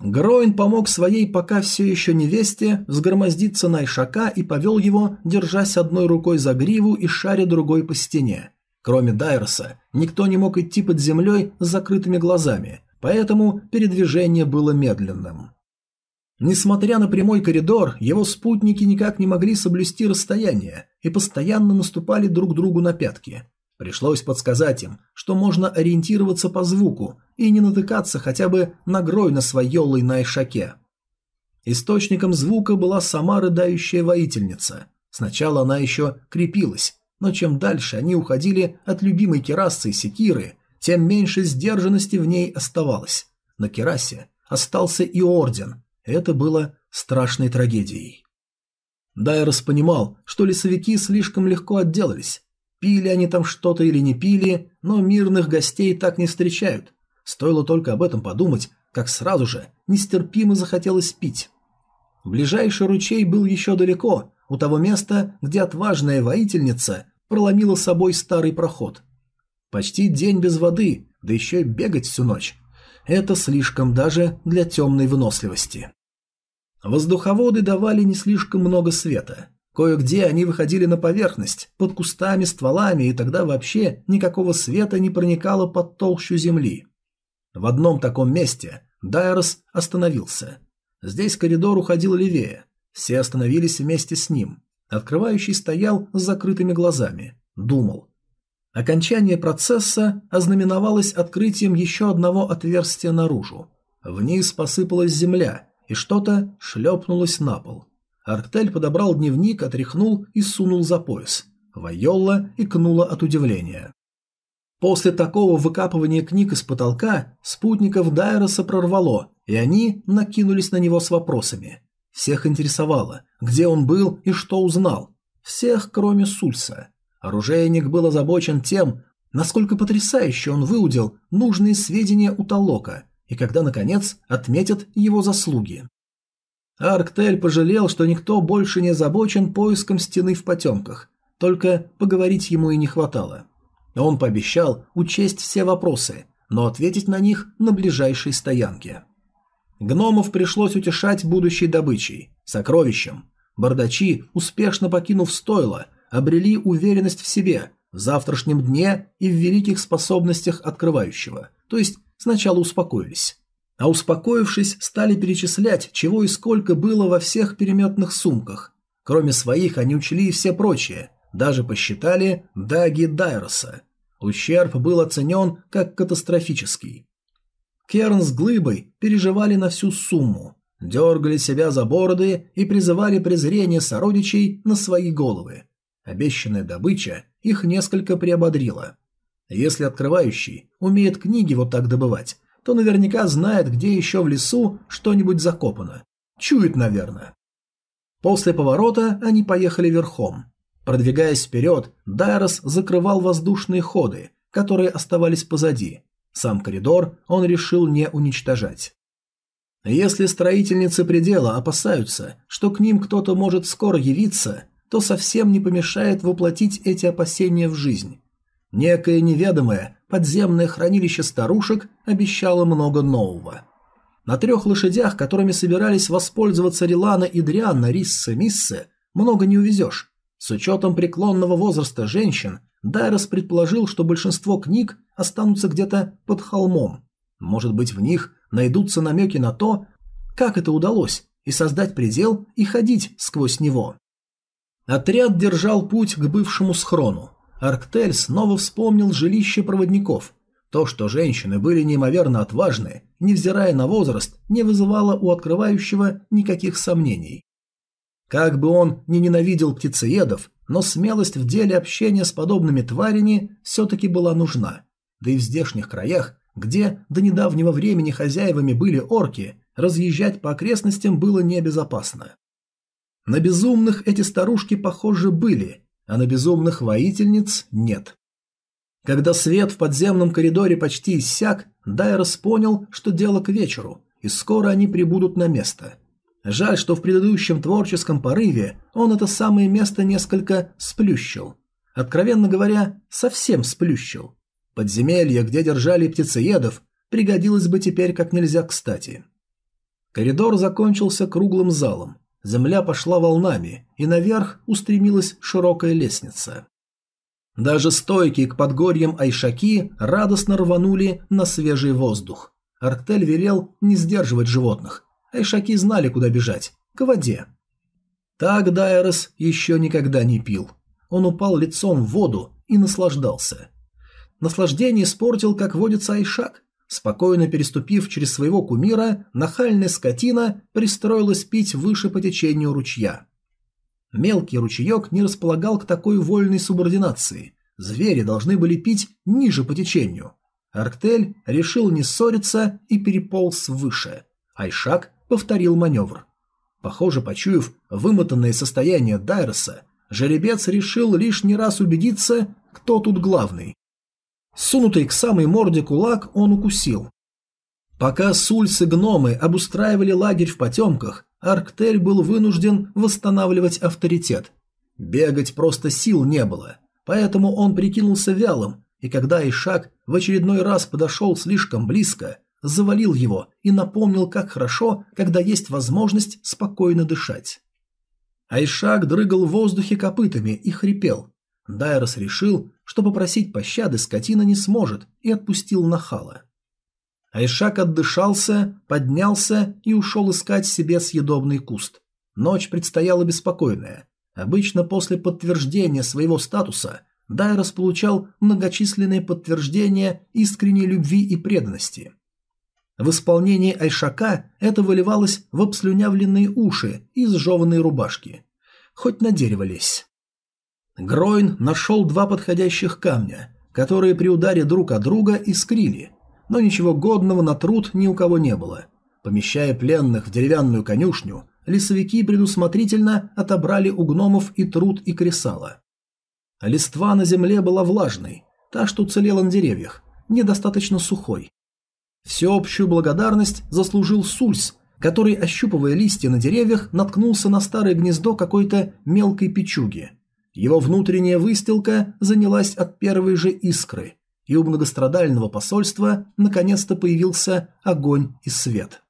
Гроин помог своей пока все еще невесте взгромоздиться на Ишака и повел его, держась одной рукой за гриву и шаря другой по стене. Кроме Дайроса, никто не мог идти под землей с закрытыми глазами, поэтому передвижение было медленным. Несмотря на прямой коридор, его спутники никак не могли соблюсти расстояние и постоянно наступали друг другу на пятки. Пришлось подсказать им, что можно ориентироваться по звуку и не натыкаться хотя бы на Гройна с Вайолой на Ишаке. Источником звука была сама рыдающая воительница. Сначала она еще крепилась, но чем дальше они уходили от любимой керасы Секиры, тем меньше сдержанности в ней оставалось. На керасе остался и орден, это было страшной трагедией. Дайрос понимал, что лесовики слишком легко отделались. Пили они там что-то или не пили, но мирных гостей так не встречают. Стоило только об этом подумать, как сразу же нестерпимо захотелось пить. Ближайший ручей был еще далеко, у того места, где отважная воительница проломила собой старый проход. Почти день без воды, да еще и бегать всю ночь. Это слишком даже для темной выносливости. Воздуховоды давали не слишком много света. Кое-где они выходили на поверхность, под кустами, стволами, и тогда вообще никакого света не проникало под толщу земли. В одном таком месте Дайрос остановился. Здесь коридор уходил левее. Все остановились вместе с ним. Открывающий стоял с закрытыми глазами. Думал. Окончание процесса ознаменовалось открытием еще одного отверстия наружу. Вниз посыпалась земля, и что-то шлепнулось на пол. Арктель подобрал дневник, отряхнул и сунул за пояс. Вайолла икнула от удивления. После такого выкапывания книг из потолка спутников Дайроса прорвало, и они накинулись на него с вопросами. Всех интересовало, где он был и что узнал. Всех, кроме Сульса. Оружейник был озабочен тем, насколько потрясающе он выудил нужные сведения у Толока, и когда, наконец, отметят его заслуги. Арктель пожалел, что никто больше не озабочен поиском стены в потемках, только поговорить ему и не хватало. Он пообещал учесть все вопросы, но ответить на них на ближайшей стоянке. Гномов пришлось утешать будущей добычей, сокровищем. Бардачи, успешно покинув стойло, обрели уверенность в себе, в завтрашнем дне и в великих способностях открывающего, то есть сначала успокоились. А успокоившись, стали перечислять, чего и сколько было во всех переметных сумках. Кроме своих, они учли и все прочие, даже посчитали даги Дайроса. Ущерб был оценен как катастрофический. Керн с Глыбой переживали на всю сумму, дергали себя за бороды и призывали презрение сородичей на свои головы. Обещанная добыча их несколько приободрила. Если открывающий умеет книги вот так добывать, то наверняка знает, где еще в лесу что-нибудь закопано. Чует, наверное. После поворота они поехали верхом. Продвигаясь вперед, Дайрос закрывал воздушные ходы, которые оставались позади. Сам коридор он решил не уничтожать. Если строительницы предела опасаются, что к ним кто-то может скоро явиться, то совсем не помешает воплотить эти опасения в жизнь. Некое неведомое подземное хранилище старушек обещало много нового. На трех лошадях, которыми собирались воспользоваться Рилана и Дрианна Риссе Миссе, много не увезешь. С учетом преклонного возраста женщин, Дайрос предположил, что большинство книг останутся где-то под холмом. Может быть, в них найдутся намеки на то, как это удалось, и создать предел и ходить сквозь него. Отряд держал путь к бывшему схрону. Арктель снова вспомнил жилище проводников. То, что женщины были неимоверно отважны, невзирая на возраст, не вызывало у открывающего никаких сомнений. Как бы он ни ненавидел птицеедов, но смелость в деле общения с подобными тварями все-таки была нужна. Да и в здешних краях, где до недавнего времени хозяевами были орки, разъезжать по окрестностям было небезопасно. На безумных эти старушки, похоже, были, а на безумных воительниц нет. Когда свет в подземном коридоре почти иссяк, Дайрос понял, что дело к вечеру, и скоро они прибудут на место. Жаль, что в предыдущем творческом порыве он это самое место несколько сплющил. Откровенно говоря, совсем сплющил. Подземелье, где держали птицеедов, пригодилось бы теперь как нельзя кстати. Коридор закончился круглым залом. Земля пошла волнами, и наверх устремилась широкая лестница. Даже стойкие к подгорьям айшаки радостно рванули на свежий воздух. Арктель велел не сдерживать животных. Айшаки знали, куда бежать – к воде. Так Дайрос еще никогда не пил. Он упал лицом в воду и наслаждался. Наслаждение испортил, как водится, Айшак. Спокойно переступив через своего кумира, нахальная скотина пристроилась пить выше по течению ручья. Мелкий ручеек не располагал к такой вольной субординации. Звери должны были пить ниже по течению. Арктель решил не ссориться и переполз выше. Айшак повторил маневр. Похоже, почуяв вымотанное состояние Дайроса, жеребец решил лишний раз убедиться, кто тут главный. Сунутый к самой морде кулак он укусил. Пока сульсы-гномы обустраивали лагерь в потемках, Арктель был вынужден восстанавливать авторитет. Бегать просто сил не было, поэтому он прикинулся вялым, и когда Ишак в очередной раз подошел слишком близко, завалил его и напомнил, как хорошо, когда есть возможность спокойно дышать. Айшак дрыгал в воздухе копытами и хрипел. Дайрос решил, что попросить пощады скотина не сможет, и отпустил нахала. Айшак отдышался, поднялся и ушел искать себе съедобный куст. Ночь предстояла беспокойная. Обычно после подтверждения своего статуса Дайрос получал многочисленные подтверждения искренней любви и преданности. В исполнении Айшака это выливалось в обслюнявленные уши и сжеванные рубашки. Хоть на дерево лезь. Гройн нашел два подходящих камня, которые при ударе друг от друга искрили, но ничего годного на труд ни у кого не было. Помещая пленных в деревянную конюшню, лесовики предусмотрительно отобрали у гномов и труд, и кресало. Листва на земле была влажной, та, что уцелела на деревьях, недостаточно сухой. Всеобщую благодарность заслужил Сульс, который, ощупывая листья на деревьях, наткнулся на старое гнездо какой-то мелкой печуги – его внутренняя выстилка занялась от первой же искры, и у многострадального посольства наконец-то появился огонь и свет.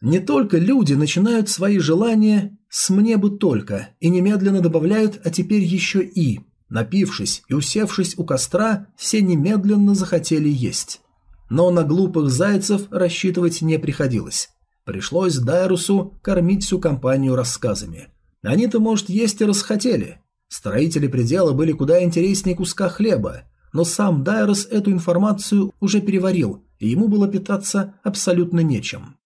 Не только люди начинают свои желания с «мне бы только» и немедленно добавляют «а теперь еще и». Напившись и усевшись у костра, все немедленно захотели есть. Но на глупых зайцев рассчитывать не приходилось. Пришлось Дайрусу кормить всю компанию рассказами. Они-то, может, есть и расхотели, Строители предела были куда интереснее куска хлеба, но сам Дайрос эту информацию уже переварил, и ему было питаться абсолютно нечем.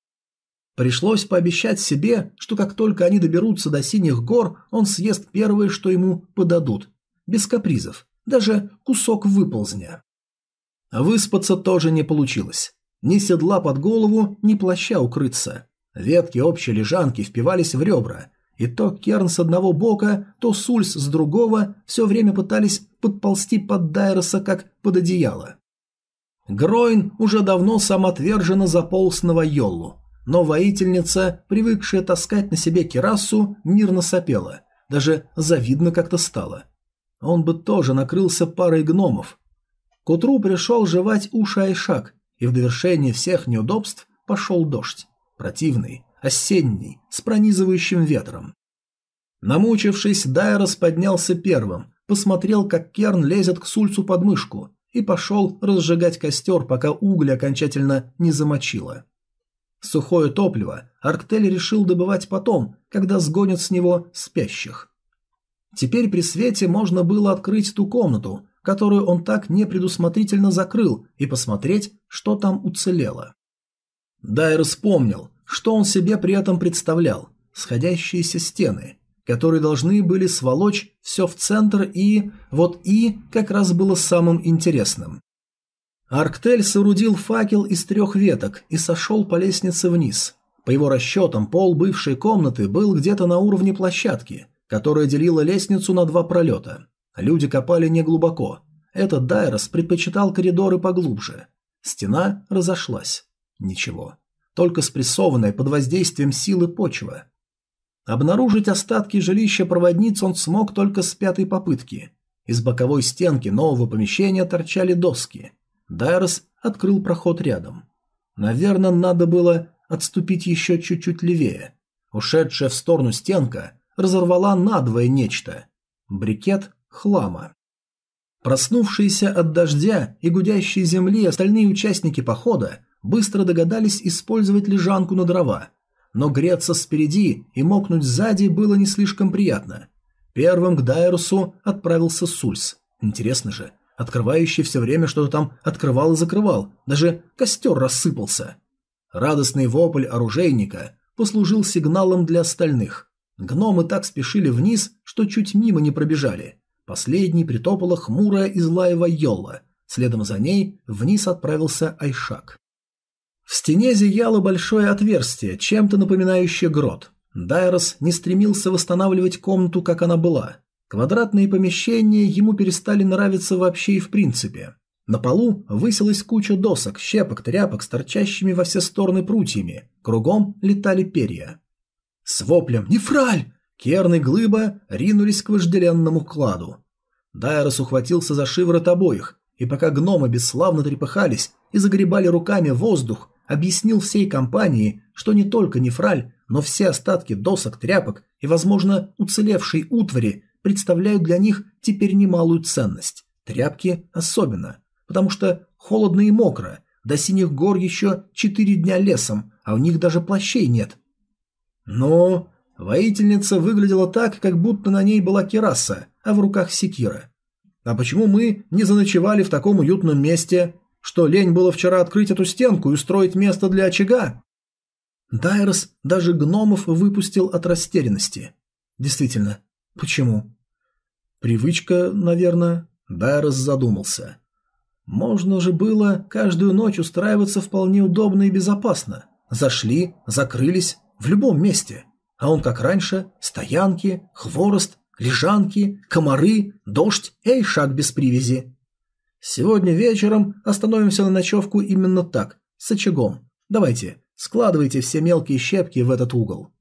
Пришлось пообещать себе, что как только они доберутся до Синих гор, он съест первое, что ему подадут. Без капризов. Даже кусок выползня. Выспаться тоже не получилось. Ни седла под голову, ни плаща укрыться. Ветки общей лежанки впивались в ребра, и то Керн с одного бока, то Сульс с другого все время пытались подползти под Дайроса, как под одеяло. Гройн уже давно самоотверженно заполз на Вайоллу, но воительница, привыкшая таскать на себе керасу, мирно сопела, даже завидно как-то стало. Он бы тоже накрылся парой гномов. К утру пришел жевать уши Айшак, и в довершение всех неудобств пошел дождь. Противный, осенний, с пронизывающим ветром. Намучившись, Дайрос поднялся первым, посмотрел, как Керн лезет к Сульцу под мышку, и пошел разжигать костер, пока уголь окончательно не замочило. Сухое топливо Арктель решил добывать потом, когда сгонят с него спящих. Теперь при свете можно было открыть ту комнату, которую он так непредусмотрительно закрыл, и посмотреть, что там уцелело. Дайр вспомнил, что он себе при этом представлял. Сходящиеся стены, которые должны были сволочь все в центр и... Вот и как раз было самым интересным. Арктель соорудил факел из трех веток и сошел по лестнице вниз. По его расчетам, пол бывшей комнаты был где-то на уровне площадки, которая делила лестницу на два пролета. Люди копали неглубоко. Этот Дайрос предпочитал коридоры поглубже. Стена разошлась. Ничего. Только спрессованная под воздействием силы почва. Обнаружить остатки жилища проводниц он смог только с пятой попытки. Из боковой стенки нового помещения торчали доски. Дайрос открыл проход рядом. Наверное, надо было отступить еще чуть-чуть левее. Ушедшая в сторону стенка разорвала надвое нечто. Брикет хлама. Проснувшиеся от дождя и гудящей земли остальные участники похода быстро догадались использовать лежанку на дрова, но греться спереди и мокнуть сзади было не слишком приятно. Первым к Дайрусу отправился Сульс. Интересно же, открывающий все время что-то там открывал и закрывал, даже костер рассыпался. Радостный вопль оружейника послужил сигналом для остальных. Гномы так спешили вниз, что чуть мимо не пробежали. Последней притопала хмурая и злая Вайолла. Следом за ней вниз отправился Айшак. В стене зияло большое отверстие, чем-то напоминающее грот. Дайрос не стремился восстанавливать комнату, как она была. Квадратные помещения ему перестали нравиться вообще и в принципе. На полу высилась куча досок, щепок, тряпок с торчащими во все стороны прутьями. Кругом летали перья. С воплем «Нефраль!» Керн и Глыба ринулись к вожделенному кладу. Дайрос ухватился за шиворот обоих, и пока гномы бесславно трепыхались и загребали руками воздух, объяснил всей компании, что не только нефраль, но все остатки досок, тряпок и, возможно, уцелевшей утвари представляют для них теперь немалую ценность. Тряпки особенно, потому что холодно и мокро, до синих гор еще четыре дня лесом, а у них даже плащей нет. Но воительница выглядела так, как будто на ней была кераса, а в руках секира. А почему мы не заночевали в таком уютном месте? Что, лень было вчера открыть эту стенку и устроить место для очага? Дайрос даже гномов выпустил от растерянности. Действительно, почему? Привычка, наверное. Дайрос задумался. Можно же было каждую ночь устраиваться вполне удобно и безопасно. Зашли, закрылись, в любом месте. А он, как раньше, стоянки, хворост, лежанки, комары, дождь и шаг без привязи. Сегодня вечером остановимся на ночевку именно так, с очагом. Давайте, складывайте все мелкие щепки в этот угол.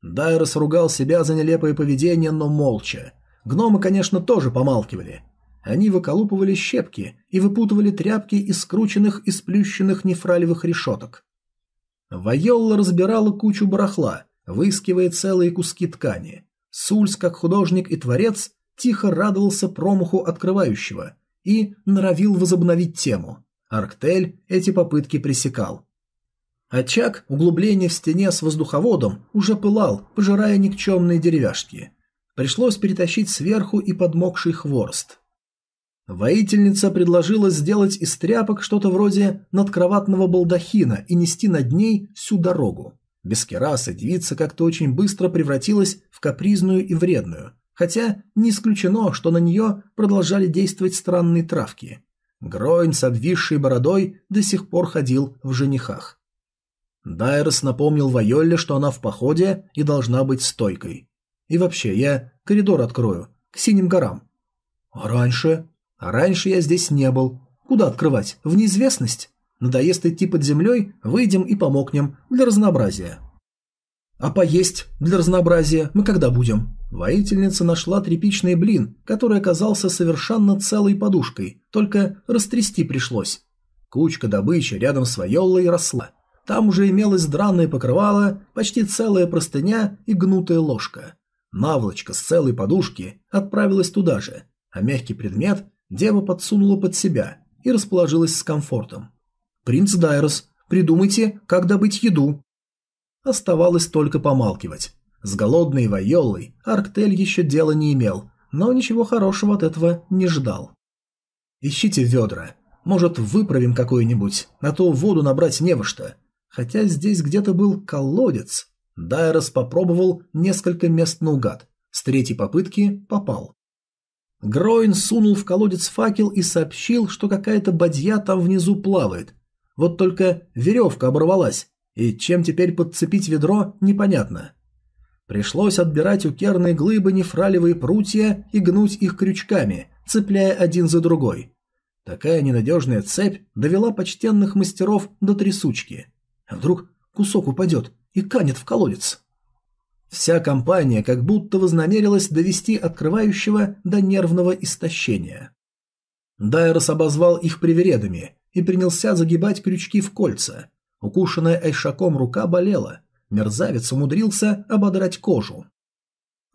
Дайрос ругал себя за нелепое поведение, но молча. Гномы, конечно, тоже помалкивали. Они выколупывали щепки и выпутывали тряпки из скрученных и сплющенных нефралевых решеток. Вайолла разбирала кучу барахла, выискивая целые куски ткани. Сульс, как художник и творец, тихо радовался промаху открывающего и норовил возобновить тему. Арктель эти попытки пресекал. Очаг, углубление в стене с воздуховодом, уже пылал, пожирая никчемные деревяшки. Пришлось перетащить сверху и подмокший хворост. Воительница предложила сделать из тряпок что-то вроде надкроватного балдахина и нести над ней всю дорогу. Без кераса девица как-то очень быстро превратилась в капризную и вредную, хотя не исключено, что на нее продолжали действовать странные травки. Гроин с обвисшей бородой до сих пор ходил в женихах. Дайрос напомнил Вайолле, что она в походе и должна быть стойкой. И вообще, я коридор открою, к синим горам. А раньше? А раньше я здесь не был. Куда открывать? В неизвестность? Надоест идти под землей, выйдем и помокнем, для разнообразия. А поесть для разнообразия мы когда будем? Воительница нашла тряпичный блин, который оказался совершенно целой подушкой, только растрясти пришлось. Кучка добычи рядом с Вайоллой росла. Там уже имелось драное покрывало, почти целая простыня и гнутая ложка. Наволочка с целой подушки отправилась туда же, а мягкий предмет дева подсунула под себя и расположилась с комфортом. «Принц Дайрос, придумайте, как добыть еду». Оставалось только помалкивать. С голодной Вайолой Арктель еще дела не имел, но ничего хорошего от этого не ждал. «Ищите ведра. Может, выправим какое-нибудь, а то воду набрать не во что. Хотя здесь где-то был колодец». Дайрос попробовал несколько мест наугад. С третьей попытки попал. Гроин сунул в колодец факел и сообщил, что какая-то бадья там внизу плавает, вот только веревка оборвалась, и чем теперь подцепить ведро, непонятно. Пришлось отбирать у керной глыбы нефралевые прутья и гнуть их крючками, цепляя один за другой. Такая ненадежная цепь довела почтенных мастеров до трясучки. А вдруг кусок упадет и канет в колодец? Вся компания как будто вознамерилась довести открывающего до нервного истощения. Дайрос обозвал их привередами и принялся загибать крючки в кольца. Укушенная Айшаком рука болела. Мерзавец умудрился ободрать кожу.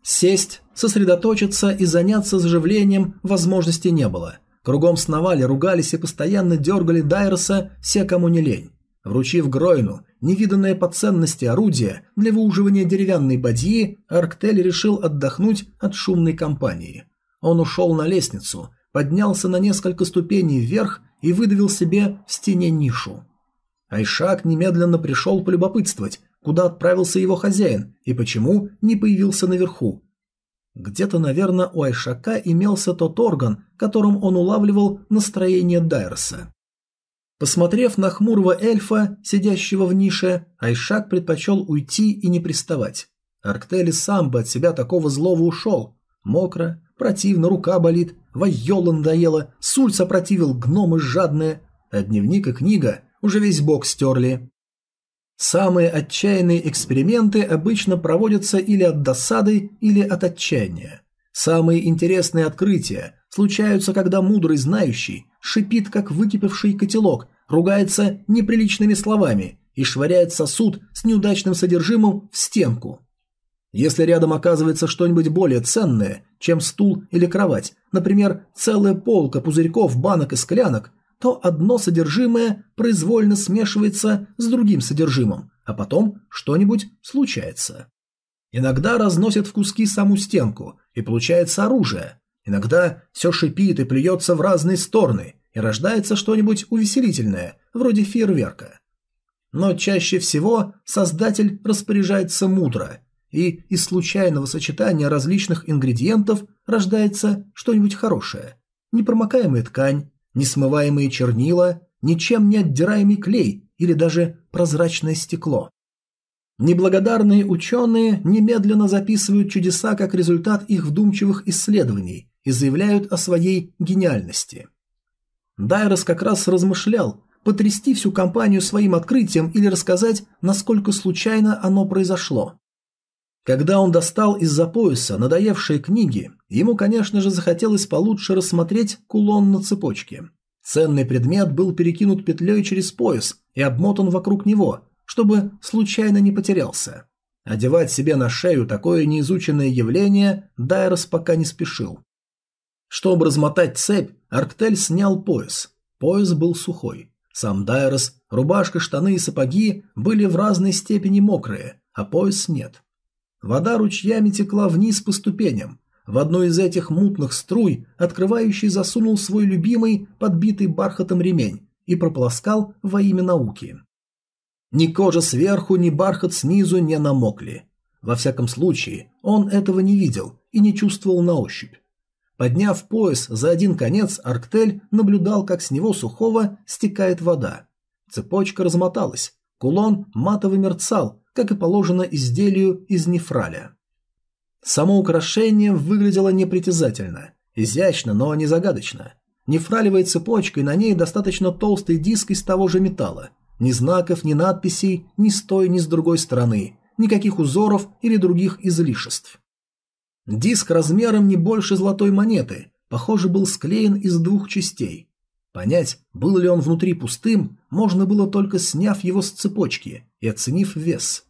Сесть, сосредоточиться и заняться заживлением возможности не было. Кругом сновали, ругались и постоянно дергали Дайроса все, кому не лень. Вручив Гройну невиданное по ценности орудие для выуживания деревянной бадьи, Арктель решил отдохнуть от шумной компании. Он ушел на лестницу, поднялся на несколько ступеней вверх и выдавил себе в стене нишу. Айшак немедленно пришел полюбопытствовать, куда отправился его хозяин и почему не появился наверху. Где-то, наверное, у Айшака имелся тот орган, которым он улавливал настроение Дайерса. Посмотрев на хмурого эльфа, сидящего в нише, Айшак предпочел уйти и не приставать. Арктели сам бы от себя такого злого ушел. Мокро, противно, рука болит, Вайола надоело, Суль сопротивил, гномы жадные, а дневник и книга уже весь бок стерли. Самые отчаянные эксперименты обычно проводятся или от досады, или от отчаяния. Самые интересные открытия случаются, когда мудрый знающий шипит, как выкипевший котелок, ругается неприличными словами и швыряет сосуд с неудачным содержимым в стенку. Если рядом оказывается что-нибудь более ценное, чем стул или кровать, например, целая полка пузырьков, банок и склянок, то одно содержимое произвольно смешивается с другим содержимым, а потом что-нибудь случается. Иногда разносят в куски саму стенку, и получается оружие. Иногда все шипит и плюется в разные стороны, и рождается что-нибудь увеселительное, вроде фейерверка. Но чаще всего создатель распоряжается мудро и из случайного сочетания различных ингредиентов рождается что-нибудь хорошее. Непромокаемая ткань, несмываемые чернила, ничем не отдираемый клей или даже прозрачное стекло. Неблагодарные ученые немедленно записывают чудеса как результат их вдумчивых исследований и заявляют о своей гениальности. Дайрос как раз размышлял, потрясти всю компанию своим открытием или рассказать, насколько случайно оно произошло. Когда он достал из-за пояса надоевшие книги, ему, конечно же, захотелось получше рассмотреть кулон на цепочке. Ценный предмет был перекинут петлей через пояс и обмотан вокруг него, чтобы случайно не потерялся. Одевать себе на шею такое неизученное явление Дайрос пока не спешил. Чтобы размотать цепь, Арктель снял пояс. Пояс был сухой. Сам Дайрос, рубашка, штаны и сапоги были в разной степени мокрые, а пояс нет. Вода ручьями текла вниз по ступеням. в одну из этих мутных струй открывающий засунул свой любимый, подбитый бархатом ремень и прополоскал во имя науки. Ни кожа сверху, ни бархат снизу не намокли. Во всяком случае, он этого не видел и не чувствовал на ощупь. Подняв пояс за один конец, Арктель наблюдал, как с него сухого стекает вода. Цепочка размоталась, кулон матово мерцал, как и положено изделию из нефраля. Само украшение выглядело непритязательно, изящно, но не загадочно. Нефралевая цепочка, и на ней достаточно толстый диск из того же металла. Ни знаков, ни надписей, ни с той, ни с другой стороны, никаких узоров или других излишеств. Диск размером не больше золотой монеты, похоже, был склеен из двух частей. Понять, был ли он внутри пустым, можно было только сняв его с цепочки и оценив вес.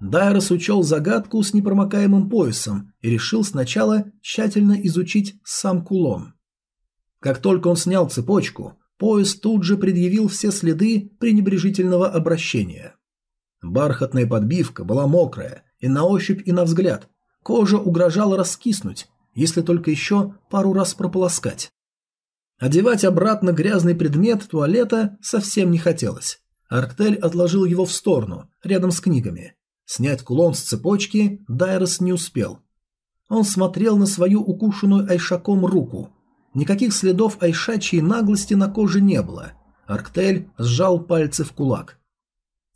Дайрос учел загадку с непромокаемым поясом и решил сначала тщательно изучить сам кулон. Как только он снял цепочку, пояс тут же предъявил все следы пренебрежительного обращения. Бархатная подбивка была мокрая, и на ощупь, и на взгляд. Кожа угрожала раскиснуть, если только еще пару раз прополоскать. Одевать обратно грязный предмет туалета совсем не хотелось. Арктель отложил его в сторону, рядом с книгами. Снять кулон с цепочки Дайрос не успел. Он смотрел на свою укушенную айшаком руку, Никаких следов айшачьей наглости на коже не было. Арктель сжал пальцы в кулак.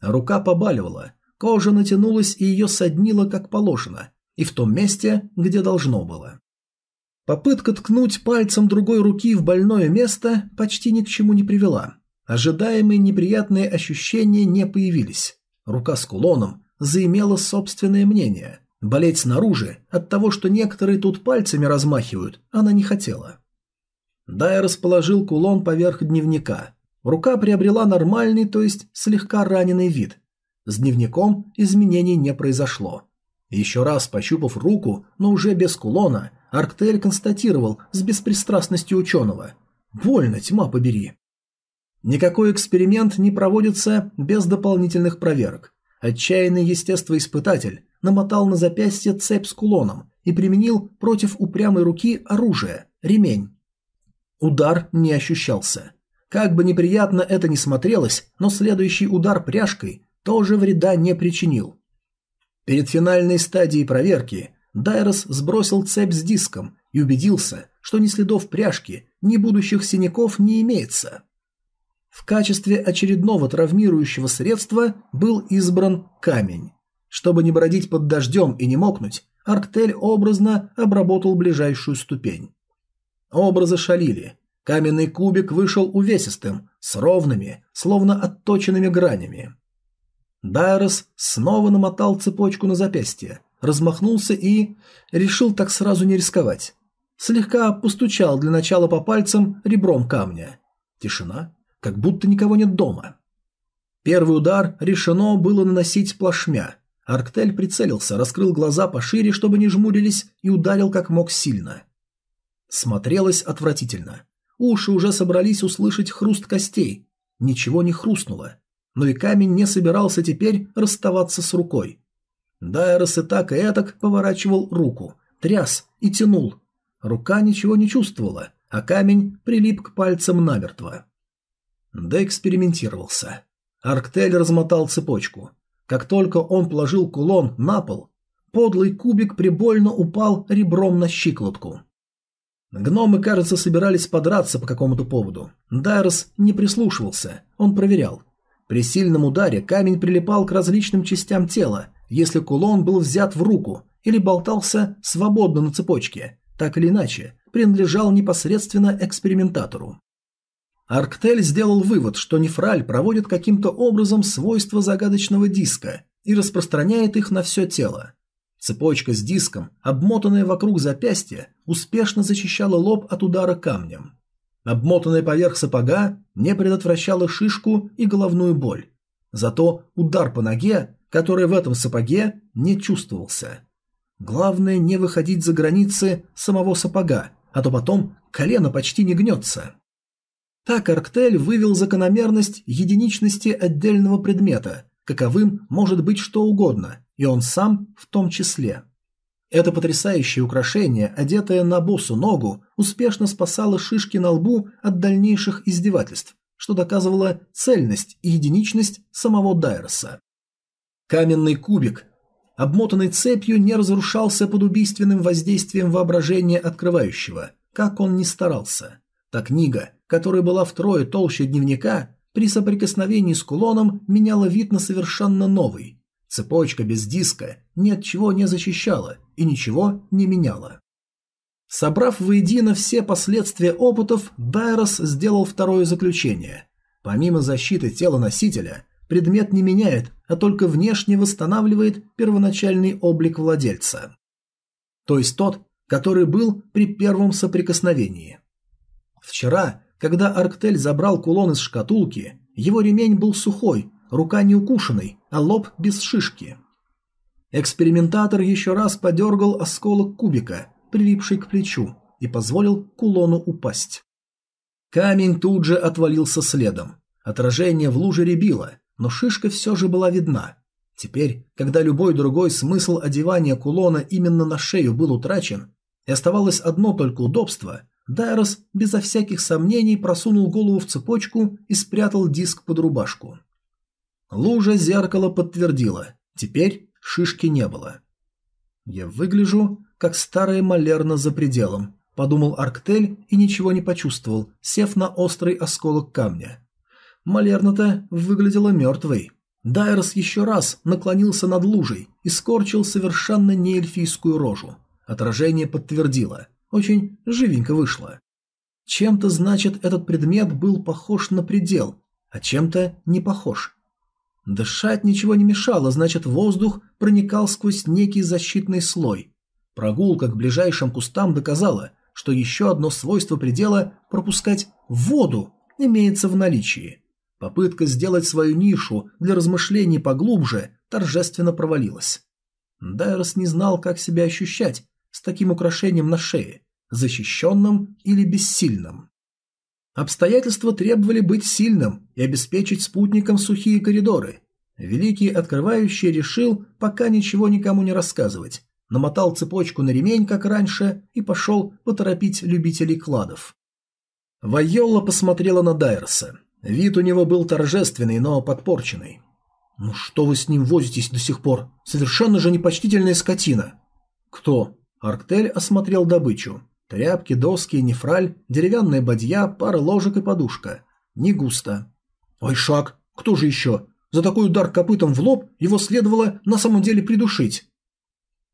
Рука побаливала, кожа натянулась и ее соднило как положено, и в том месте, где должно было. Попытка ткнуть пальцем другой руки в больное место почти ни к чему не привела. Ожидаемые неприятные ощущения не появились. Рука с кулоном заимела собственное мнение. Болеть снаружи от того, что некоторые тут пальцами размахивают, она не хотела. Дай расположил кулон поверх дневника. Рука приобрела нормальный, то есть слегка раненый вид. С дневником изменений не произошло. Еще раз пощупав руку, но уже без кулона, Арктель констатировал с беспристрастностью ученого. «Больно, тьма побери». Никакой эксперимент не проводится без дополнительных проверок. Отчаянный естествоиспытатель намотал на запястье цепь с кулоном и применил против упрямой руки оружие – ремень. Удар не ощущался. Как бы неприятно это ни смотрелось, но следующий удар пряжкой тоже вреда не причинил. Перед финальной стадией проверки Дайрос сбросил цепь с диском и убедился, что ни следов пряжки, ни будущих синяков не имеется. В качестве очередного травмирующего средства был избран камень. Чтобы не бродить под дождем и не мокнуть, Арктель образно обработал ближайшую ступень. Образы шалили. Каменный кубик вышел увесистым, с ровными, словно отточенными гранями. Дайрос снова намотал цепочку на запястье, размахнулся и... решил так сразу не рисковать. Слегка постучал для начала по пальцам ребром камня. Тишина, как будто никого нет дома. Первый удар решено было наносить плашмя. Арктель прицелился, раскрыл глаза пошире, чтобы не жмурились, и ударил как мог сильно. Смотрелось отвратительно. Уши уже собрались услышать хруст костей. Ничего не хрустнуло. Но и камень не собирался теперь расставаться с рукой. Дайрос и так и этак поворачивал руку, тряс и тянул. Рука ничего не чувствовала, а камень прилип к пальцам намертво. Да экспериментировался. Арктель размотал цепочку. Как только он положил кулон на пол, подлый кубик прибольно упал ребром на щиколотку. Гномы, кажется, собирались подраться по какому-то поводу. Дайрос не прислушивался, он проверял. При сильном ударе камень прилипал к различным частям тела, если кулон был взят в руку или болтался свободно на цепочке, так или иначе, принадлежал непосредственно экспериментатору. Арктель сделал вывод, что нефраль проводит каким-то образом свойства загадочного диска и распространяет их на все тело. Цепочка с диском, обмотанная вокруг запястья, успешно защищала лоб от удара камнем. Обмотанная поверх сапога не предотвращала шишку и головную боль. Зато удар по ноге, который в этом сапоге, не чувствовался. Главное не выходить за границы самого сапога, а то потом колено почти не гнется. Так Арктель вывел закономерность единичности отдельного предмета, каковым может быть что угодно, и он сам в том числе. Это потрясающее украшение, одетое на босу ногу, успешно спасало шишки на лбу от дальнейших издевательств, что доказывало цельность и единичность самого Дайроса. Каменный кубик, обмотанный цепью, не разрушался под убийственным воздействием воображения открывающего, как он ни старался. Та книга, которая была втрое толще дневника, при соприкосновении с кулоном меняла вид на совершенно новый. Цепочка без диска ни от чего не защищала и ничего не меняла. Собрав воедино все последствия опытов, Дайрос сделал второе заключение. Помимо защиты тела носителя, предмет не меняет, а только внешне восстанавливает первоначальный облик владельца. То есть тот, который был при первом соприкосновении. Вчера, когда Арктель забрал кулон из шкатулки, его ремень был сухой, рука не укушенной, а лоб без шишки. Экспериментатор еще раз подергал осколок кубика, прилипший к плечу, и позволил кулону упасть. Камень тут же отвалился следом. Отражение в луже рябило, но шишка все же была видна. Теперь, когда любой другой смысл одевания кулона именно на шею был утрачен, и оставалось одно только удобство, Дайрос безо всяких сомнений просунул голову в цепочку и спрятал диск под рубашку. Лужа зеркала подтвердила, теперь шишки не было. «Я выгляжу, как старая малерна за пределом», – подумал Арктель и ничего не почувствовал, сев на острый осколок камня. Малерна-то выглядела мертвой. Дайрос еще раз наклонился над лужей и скорчил совершенно неэльфийскую рожу. Отражение подтвердило. Очень живенько вышло. Чем-то, значит, этот предмет был похож на предел, а чем-то не похож. Дышать ничего не мешало, значит, воздух проникал сквозь некий защитный слой. Прогулка к ближайшим кустам доказала, что еще одно свойство предела – пропускать воду – имеется в наличии. Попытка сделать свою нишу для размышлений поглубже торжественно провалилась. Дайрос не знал, как себя ощущать с таким украшением на шее, защищенным или бессильным. Обстоятельства требовали быть сильным и обеспечить спутникам сухие коридоры. Великий Открывающий решил пока ничего никому не рассказывать, намотал цепочку на ремень, как раньше, и пошел поторопить любителей кладов. Вайолла посмотрела на Дайерса. Вид у него был торжественный, но подпорченный. «Ну что вы с ним возитесь до сих пор? Совершенно же непочтительная скотина!» «Кто?» Арктель осмотрел добычу. Тряпки, доски, нефраль, деревянная бадья, пара ложек и подушка. Не густо. Ой, шаг, кто же еще? За такой удар копытом в лоб его следовало на самом деле придушить.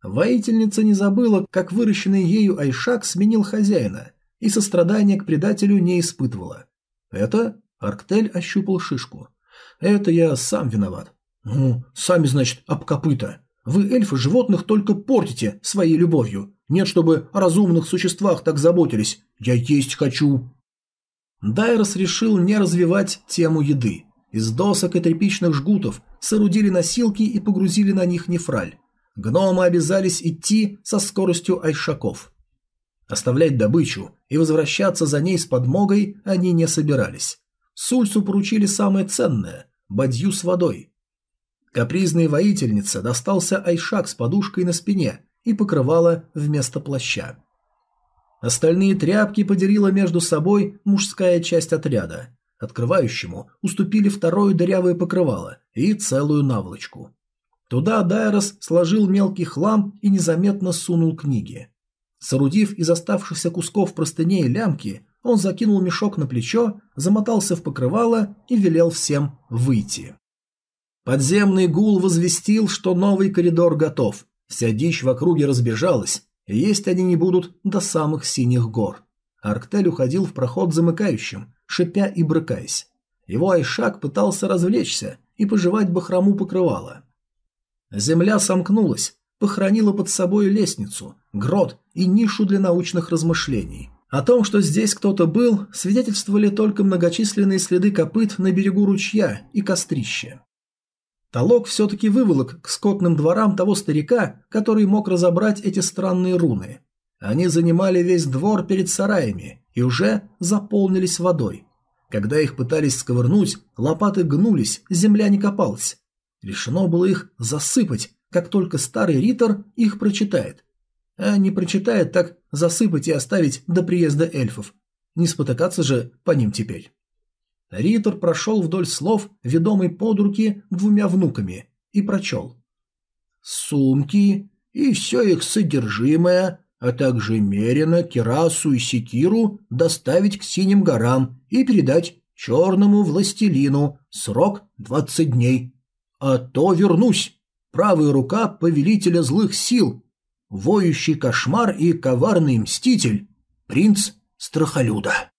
Воительница не забыла, как выращенный ею Айшак сменил хозяина, и сострадания к предателю не испытывала. Это Арктель ощупал шишку. Это я сам виноват. Ну, сами, значит, об копыта. Вы, эльфы, животных только портите своей любовью. Нет, чтобы о разумных существах так заботились. Я есть хочу. Дайрос решил не развивать тему еды. Из досок и тряпичных жгутов соорудили носилки и погрузили на них нефраль. Гномы обязались идти со скоростью айшаков. Оставлять добычу и возвращаться за ней с подмогой они не собирались. Сульсу поручили самое ценное – бадью с водой. Капризной воительнице достался айшак с подушкой на спине и покрывало вместо плаща. Остальные тряпки поделила между собой мужская часть отряда. Открывающему уступили второе дырявое покрывало и целую наволочку. Туда Дайрос сложил мелкий хлам и незаметно сунул книги. Соорудив из оставшихся кусков простыней лямки, он закинул мешок на плечо, замотался в покрывало и велел всем выйти. Подземный гул возвестил, что новый коридор готов, Вся дичь в округе разбежалась, и есть они не будут до самых синих гор. Арктель уходил в проход замыкающим, шипя и брыкаясь. Его Айшак пытался развлечься и пожевать бахрому покрывала. Земля сомкнулась, похоронила под собой лестницу, грот и нишу для научных размышлений. О том, что здесь кто-то был, свидетельствовали только многочисленные следы копыт на берегу ручья и кострище. Толок все-таки выволок к скотным дворам того старика, который мог разобрать эти странные руны. Они занимали весь двор перед сараями и уже заполнились водой. Когда их пытались сковырнуть, лопаты гнулись, земля не копалась. Решено было их засыпать, как только старый ритор их прочитает. А не прочитает, так засыпать и оставить до приезда эльфов. Не спотыкаться же по ним теперь. Ритор прошел вдоль слов, ведомый под руки двумя внуками, и прочел. «Сумки и все их содержимое, а также Мерина, Кирасу и Секиру доставить к Синим горам и передать черному властелину, срок двадцать дней. А то вернусь, правая рука повелителя злых сил, воющий кошмар и коварный мститель, принц Страхолюда».